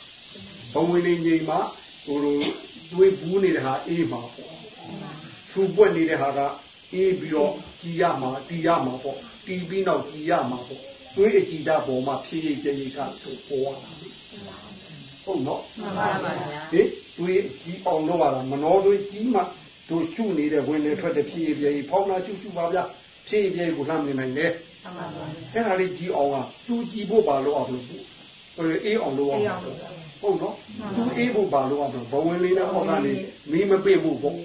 ဘုံဝင်လေးငိမ့်မှာဟိုလိုတွေးဘူးနေတဲ့ဟာအေးမှာပေါ့စူပွက်နေတဲ့ဟာကအေးပြီးတော့ကြည်ရမှာတီးရမှာပေါ့တီးပြီးတော့ကြည်ရမှာပေါ့တွေးအကြည်ဓာတ်ပေါ်မှာဖြည့်ရည်ကြည်ကဆိုပေါ်လာဟုတ်နော်မှန်ပါပါဗျာဟင်တွေးကြည်အောင်လုပ်ရတာမနှောတွေးကြီးမှ တို့ကျุနေတဲ့ဝင်နေထွက်တဲ့ဖြည့်ရည်ပြေဖောင်းတာကျุကျุပါဗျာဖြည့်ရည်ပြေကိုလှမ်းနေနိုင်တယ်မှန်ပါပါအဲ့ဒါလေးကြည်အောင်ကသူကြည်ဖို့ပါလို့အောင်လို့အေးအောင်လို့အောင်ဟုတ်နော်သူအေးဖို့ပါလို့အောင်ဘဝင်လေးနဲ့အောက်ကနေမီးမပိတ်ဘူးပေါ့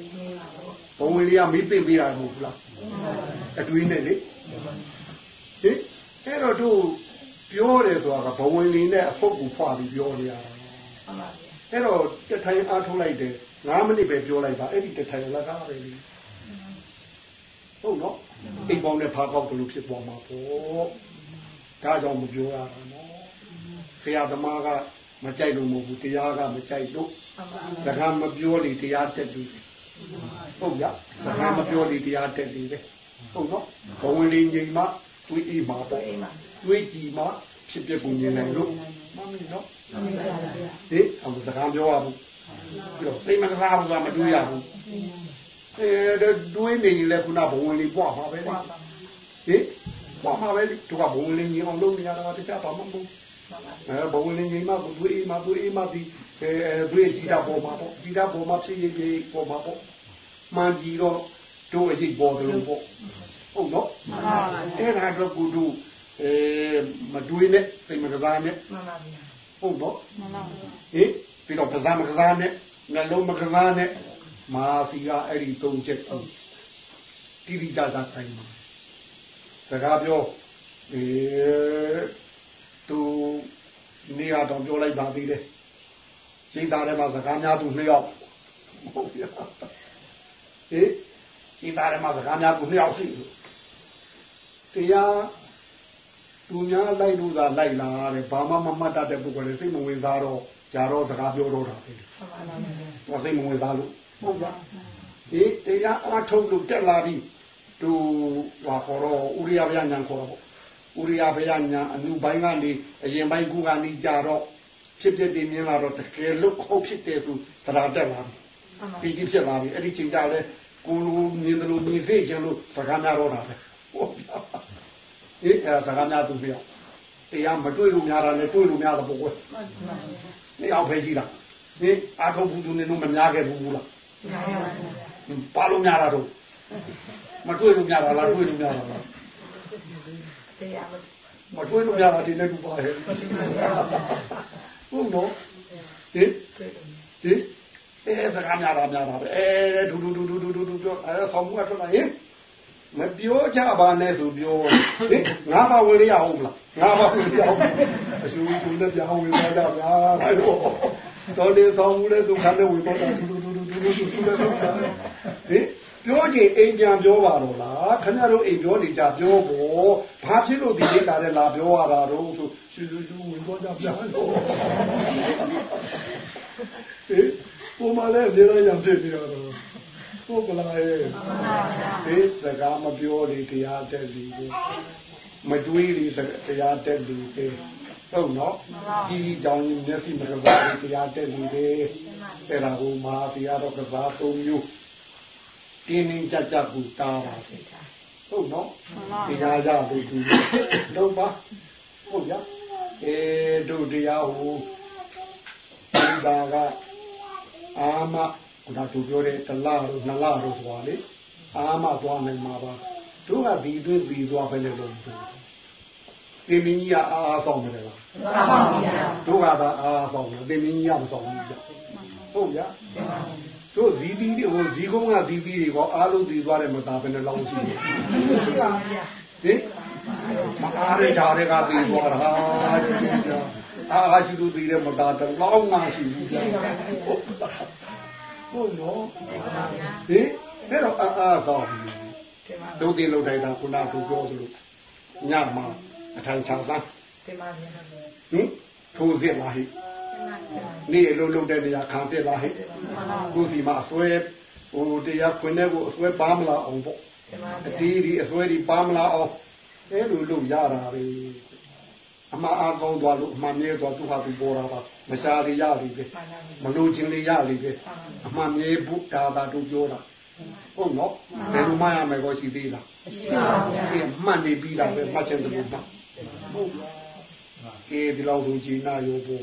ဘဝင်လေးကမီးပိတ်ပေးတာမဟုတ်ဘူးလားအတွေးနဲ့လေဟင်အဲ့တော့တို့ပြောတယ်ဆိုတာကဘဝင်လေးနဲ့အဖုတ်ကိုဖွာပြီးပြောနေရတာ အဲ့တော့တထိုင်အားထုတ်လိုက်တယ်9မိနစ်ပဲပြောလိုက်ပါအဲ့ဒီတထိုင်လက်ကားပဲလေဟုတ်နော်အိမ်ပေါင်းနဲ့ဖားပေါက်တယ်လို့ဖြစ်သွားမှာပေါ့ဒါကြောင့်မပြောရတာနော်ဆရာသမားကမကြိုက်လို့မဟုတ်ဘူးတရားကမကြိုက်လို့စကားမပြောလေတရားတက်ပြီဟုတ်ကြစကားမပြောလေတရားတက်ပြီပဲဟုတ်နော်ဘဝင်လေးငိမ်မှတွေးအိမ်မှာပေါ့တွေးကြည့်မှဖြစ်ဖြစ်ကိုမြင်နိုင်လို့ မှန်ပြီနော်ဟေးအမစကားပြောရဘူးပြီးတော့စိတ်မကစားဘူးကမတွေးရဘူးအဲတွေးနေရင်လည်းခုနဘဝင်လေးပွားမှာပဲလေဟေးပွားမှာပဲလေသူကဘဝင်လေးငိမ်အောင်လုပ်နေရတာတခြားဘာမှမဟုတ်အဲဘဝင်လေးငိမ်မှတွေးအိမ်မှာတွေးအိမ်မှာဒီအဲတွေးကြည့်တာပေါ်မှာပေါ့ကြည့်တာပေါ်မှာဖြစ်ရည်ပေါ်မှာပေါ့မှန်ကြည့်တော့တို့အရှိပေါ်တယ်လို့ပေါ့ဟုတ်နော်အဲ့ဒါတော့ကိုတို့ အဲမတွေးနဲ့စိတ်မကစားနဲ့ဟုတ်တော့ဟေးပြီးတော့ပဇာမကစားနဲ့နှလုံးမကစားနဲ့မာဖီကအဲ့ဒီသုံးချက်ကိုတိတိကျကျဆိုင်မှာစကားပြောအဲသူနေရာတော့ပြောလိုက်ပါသေးတယ်စိတ်သားထဲမှာစကားများသူနှစ်ယောက်ဟုတ်ပြဟေးစိတ်သားထဲမှာစကားများသူနှစ်ယောက်ရှိတယ်တရား သူများလိုက်လို့သာလိုက်လာတယ်ဘာမှမမှတ်တတ်တဲ့ပုဂ္ဂိုလ်တွေစိတ်မဝင်စားတော့ဂျာတော့စကားပြောတော့တာပဲဟောစိတ်မဝင်စားလို့ဟုတ်ပါဒီတရားအထုတ်လို့တက်လာပြီသူဟာခေါ်တော့ဥရိယဗျာညာခေါ်တော့ဥရိယဗျာညာအနုပိုင်းကနေအရင်ပိုင်းကူကနေကြတော့ဖြစ်ဖြစ်တည်မြင်လာတော့တကယ်လို့ဟုတ်ဖြစ်တယ်သူတရားတက်လာပြီပြီးဖြစ်လာပြီအဲ့ဒီချိန်ကြလဲကိုလူမြင်တယ်လို့မြင်စေချင်လို့စကားများတော့တာပဲဟုတ်ပါ အေးအဲစကားများသူပြောတရားမတွေ့လို့များတာနဲ့တွေ့လို့များတာပေါ့ကွနေအောင်ပဲကြီးတာဒီအာထုပ်ဘူးသူနေလို့မများခဲ့ဘူးလားပါလို့များတာတော့မတွေ့လို့များတာလားတွေ့လို့များတာလားတရားမတွေ့လို့များတာဒီနဲ့တူပါရဲ့ဟုတ်နော်ဟင်ဟင်အဲစကားများတာများတာပဲအဲဒူဒူဒူဒူဒူဒူပြောအဲဆောင်းမှုအထွက်လာရင် မပြောကြပါနဲ့ဆိုပြောဟင်ငါပါဝင်ရအောင်မလားငါပါဝင်ရအောင်အရှင်သူနဲ့ပြောင်းဝင်ပါကြဗျာလို့တော်တယ်ဆောင်မှုနဲ့ဒုက္ခနဲ့ဝင်ပေါ်တာဒူဒူဒူဒူဒူဒူဒူဟင်ပြောကြည့်အိမ်ပြန်ပြောပါတော့လားခင်ဗျားတို့အိမ်ပြောနေကြပြောဖို့ဘာဖြစ်လို့ဒီနေ့တာလဲလာပြောရတာတော့ဆိုရှင်သူရှင်ဝင်ပေါ်ကြဗျာလို့ဟင်ပုံမှန်လဲနေရရဖြစ်နေတော့ ဟုတ်ကလားရဲ့ဒီစကားမပြောလေတရားတက်ပြီမတွေးလေတရားတက်ပြီဟုတ်နော်ကြီးကြောင်မျက်စိမကစားလေတရားတက်ပြီလေအဲ့ဒါကိုမာတရားတော့ကစားသုံးမျိုးတင်းတင်းကြပ်ကြပ်ကိုတားပါစေဟုတ်နော်တရားကြလို့သူတော့ပါဟုတ်ရအဲတို့တရားဟိုဒီပါကအာမ ခုနသူပြောတဲ့တလတို့နှစ်လတို့ဆိုတာလေအာမသွားနိုင်မှာပါတို့ကဒီသွေးပြီးသွားပဲလေလို့ပြောတင်မင်းကြီးကအာအာဆောင်တယ်လားဆောင်ပါဗျာတို့ကသာအာအာဆောင်တယ်တင်မင်းကြီးကမဆောင်ဘူးကြဟုတ်ဗျာတို့ဇီးသီးတွေဟိုဇီးကုန်းကဇီးသီးတွေကအားလုံးပြီးသွားတယ်မသားဘယ်နှလောင်းရှိလဲရှိပါဗျာဟင်မအားရကြတဲ့ကပြီးသွားတာအာအာရှိသူပြီးတယ်မသားတလောင်းမှရှိဘူးကြာဟုတ် နော်ဟင်အဲ့တော့အာအာဆောင်ဒုတိယလောက်တိုင်းတာခုနကပြောသလိုညမှာအထိုင်ချသန်းတင်ပါဗျာဟင်ထိုးစစ်လာဟိနေ့အလုံးလုံးတဲ့နေရာခံစစ်လာဟိကိုစီမှာအစွဲဟိုတရားခွင်တဲ့ကိုအစွဲပါမလာအောင်ပေါ့အတီးဒီအစွဲဒီပါမလာအောင်အဲလိုလုပ်ရတာပဲ အမှားအကောင်းသွားလို့အမှားမြဲသွားသူဟာသူပေါ်တာပါမရှားရရလိပဲမလို့ခြင်းလေးရလိပဲအမှားမြဲဖို့ဒါသာတို့ပြောတာဟုတ်နော်ဘယ်လိုမှရမယ်ကောရှိသေးလားရှိပါဗျာဒီမှန်နေပြီးတာပဲမှတ်ချင်တယ်လို့မှတ်ဟုတ်ကဲဒီလောက်ဆိုဂျီနာရောပေါ့